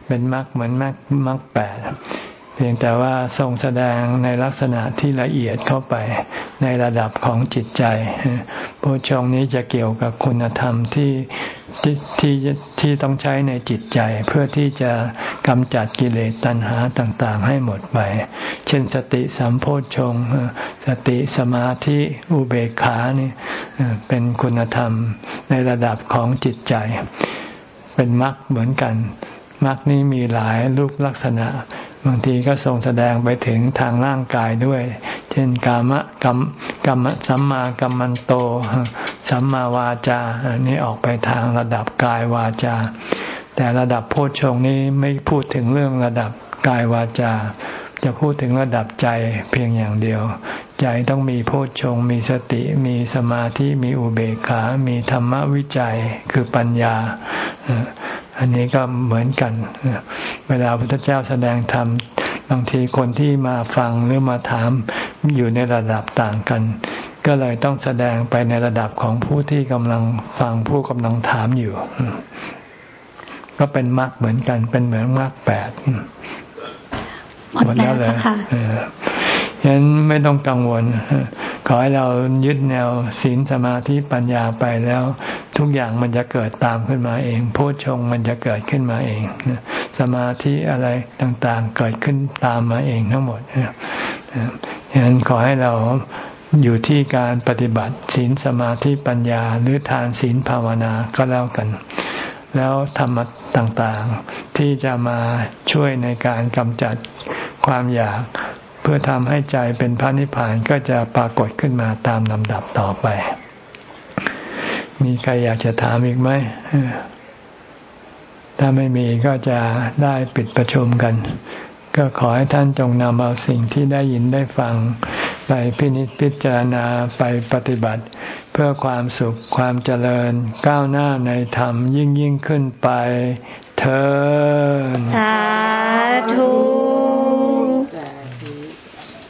เป็นมรรคเหมือนมรรคมรรคแปด พียงแต่ว่าทรงแสดงในลักษณะที่ละเอียดเข้าไปในระดับของจิตใจโพชงนี้จะเกี่ยวกับคุณธรรมที่ที่ที่ที่ต้องใช้ในจิตใจ เพื่อที่จะกำจัดกิเลสตัณหาต่าง ๆ ให้หมดไป เช่นสติสัมโพชงสติสมาธิอุเบกขานี่เป็นคุณธรรมในระดับของจิตใจ เป็นมรรคเหมือนกันมรรคนี้มีหลายรูปลักษณะ บางทีก็ทรงแสดงไปถึงทางร่างกายด้วย เช่นกามะกรรมกรรมสัมมากัมมันโต สัมมาวาจาอันี่ออกไปทางระดับกายวาจา แต่ระดับโพชฌงนี้ไม่พูดถึงเรื่องระดับกายวาจา จะพูดถึงระดับใจเพียงอย่างเดียว ใจต้องมีโพชฌงมีสติ มีสมาธิ มีอุเบกขา มีธรรมวิจัย คือปัญญา อันนี้ก็เหมือนกัน เวลาพระพุทธเจ้าแสดงธรรมบางทีคนที่มาฟังหรือมาถามอยู่ในระดับต่างกัน ก็เลยต้องแสดงไปในระดับของผู้ที่กำลังฟังผู้กำลังถามอยู่ ก็เป็นมรรคเหมือนกัน เป็นเหมือนมรรคแปดหมดแล้วเลยฉะนั้นไม่ต้องกังวล ขอให้เรายึดแนวศีลสมาธิปัญญาไปแล้ว ทุกอย่างมันจะเกิดตามขึ้นมาเองโพชงมันจะเกิดขึ้นมาเองสมาธิอะไรต่างๆเกิดขึ้นตามมาเองทั้งหมดฉะนั้นขอให้เราอยู่ที่การปฏิบัติศีลสมาธิปัญญาหรือทานศีลภาวนาก็แล้วกัน แล้วธรรมะต่างๆที่จะมาช่วยในการกำจัดความอยาก พื่อทำให้ใจเป็นพระนิพพานก็จะปรากฏขึ้นมาตามลำดับต่อไป มีใครอยากจะถามอีกไหม ถ้าไม่มีก็จะได้ปิดประชุมกัน ก็ขอให้ท่านจงนำเอาสิ่งที่ได้ยินได้ฟัง ไปพินิจพิจารณาไปปฏิบัติ เพื่อความสุขความเจริญ ก้าวหน้าในธรรมยิ่งยิ่งขึ้นไปเธอสาธุ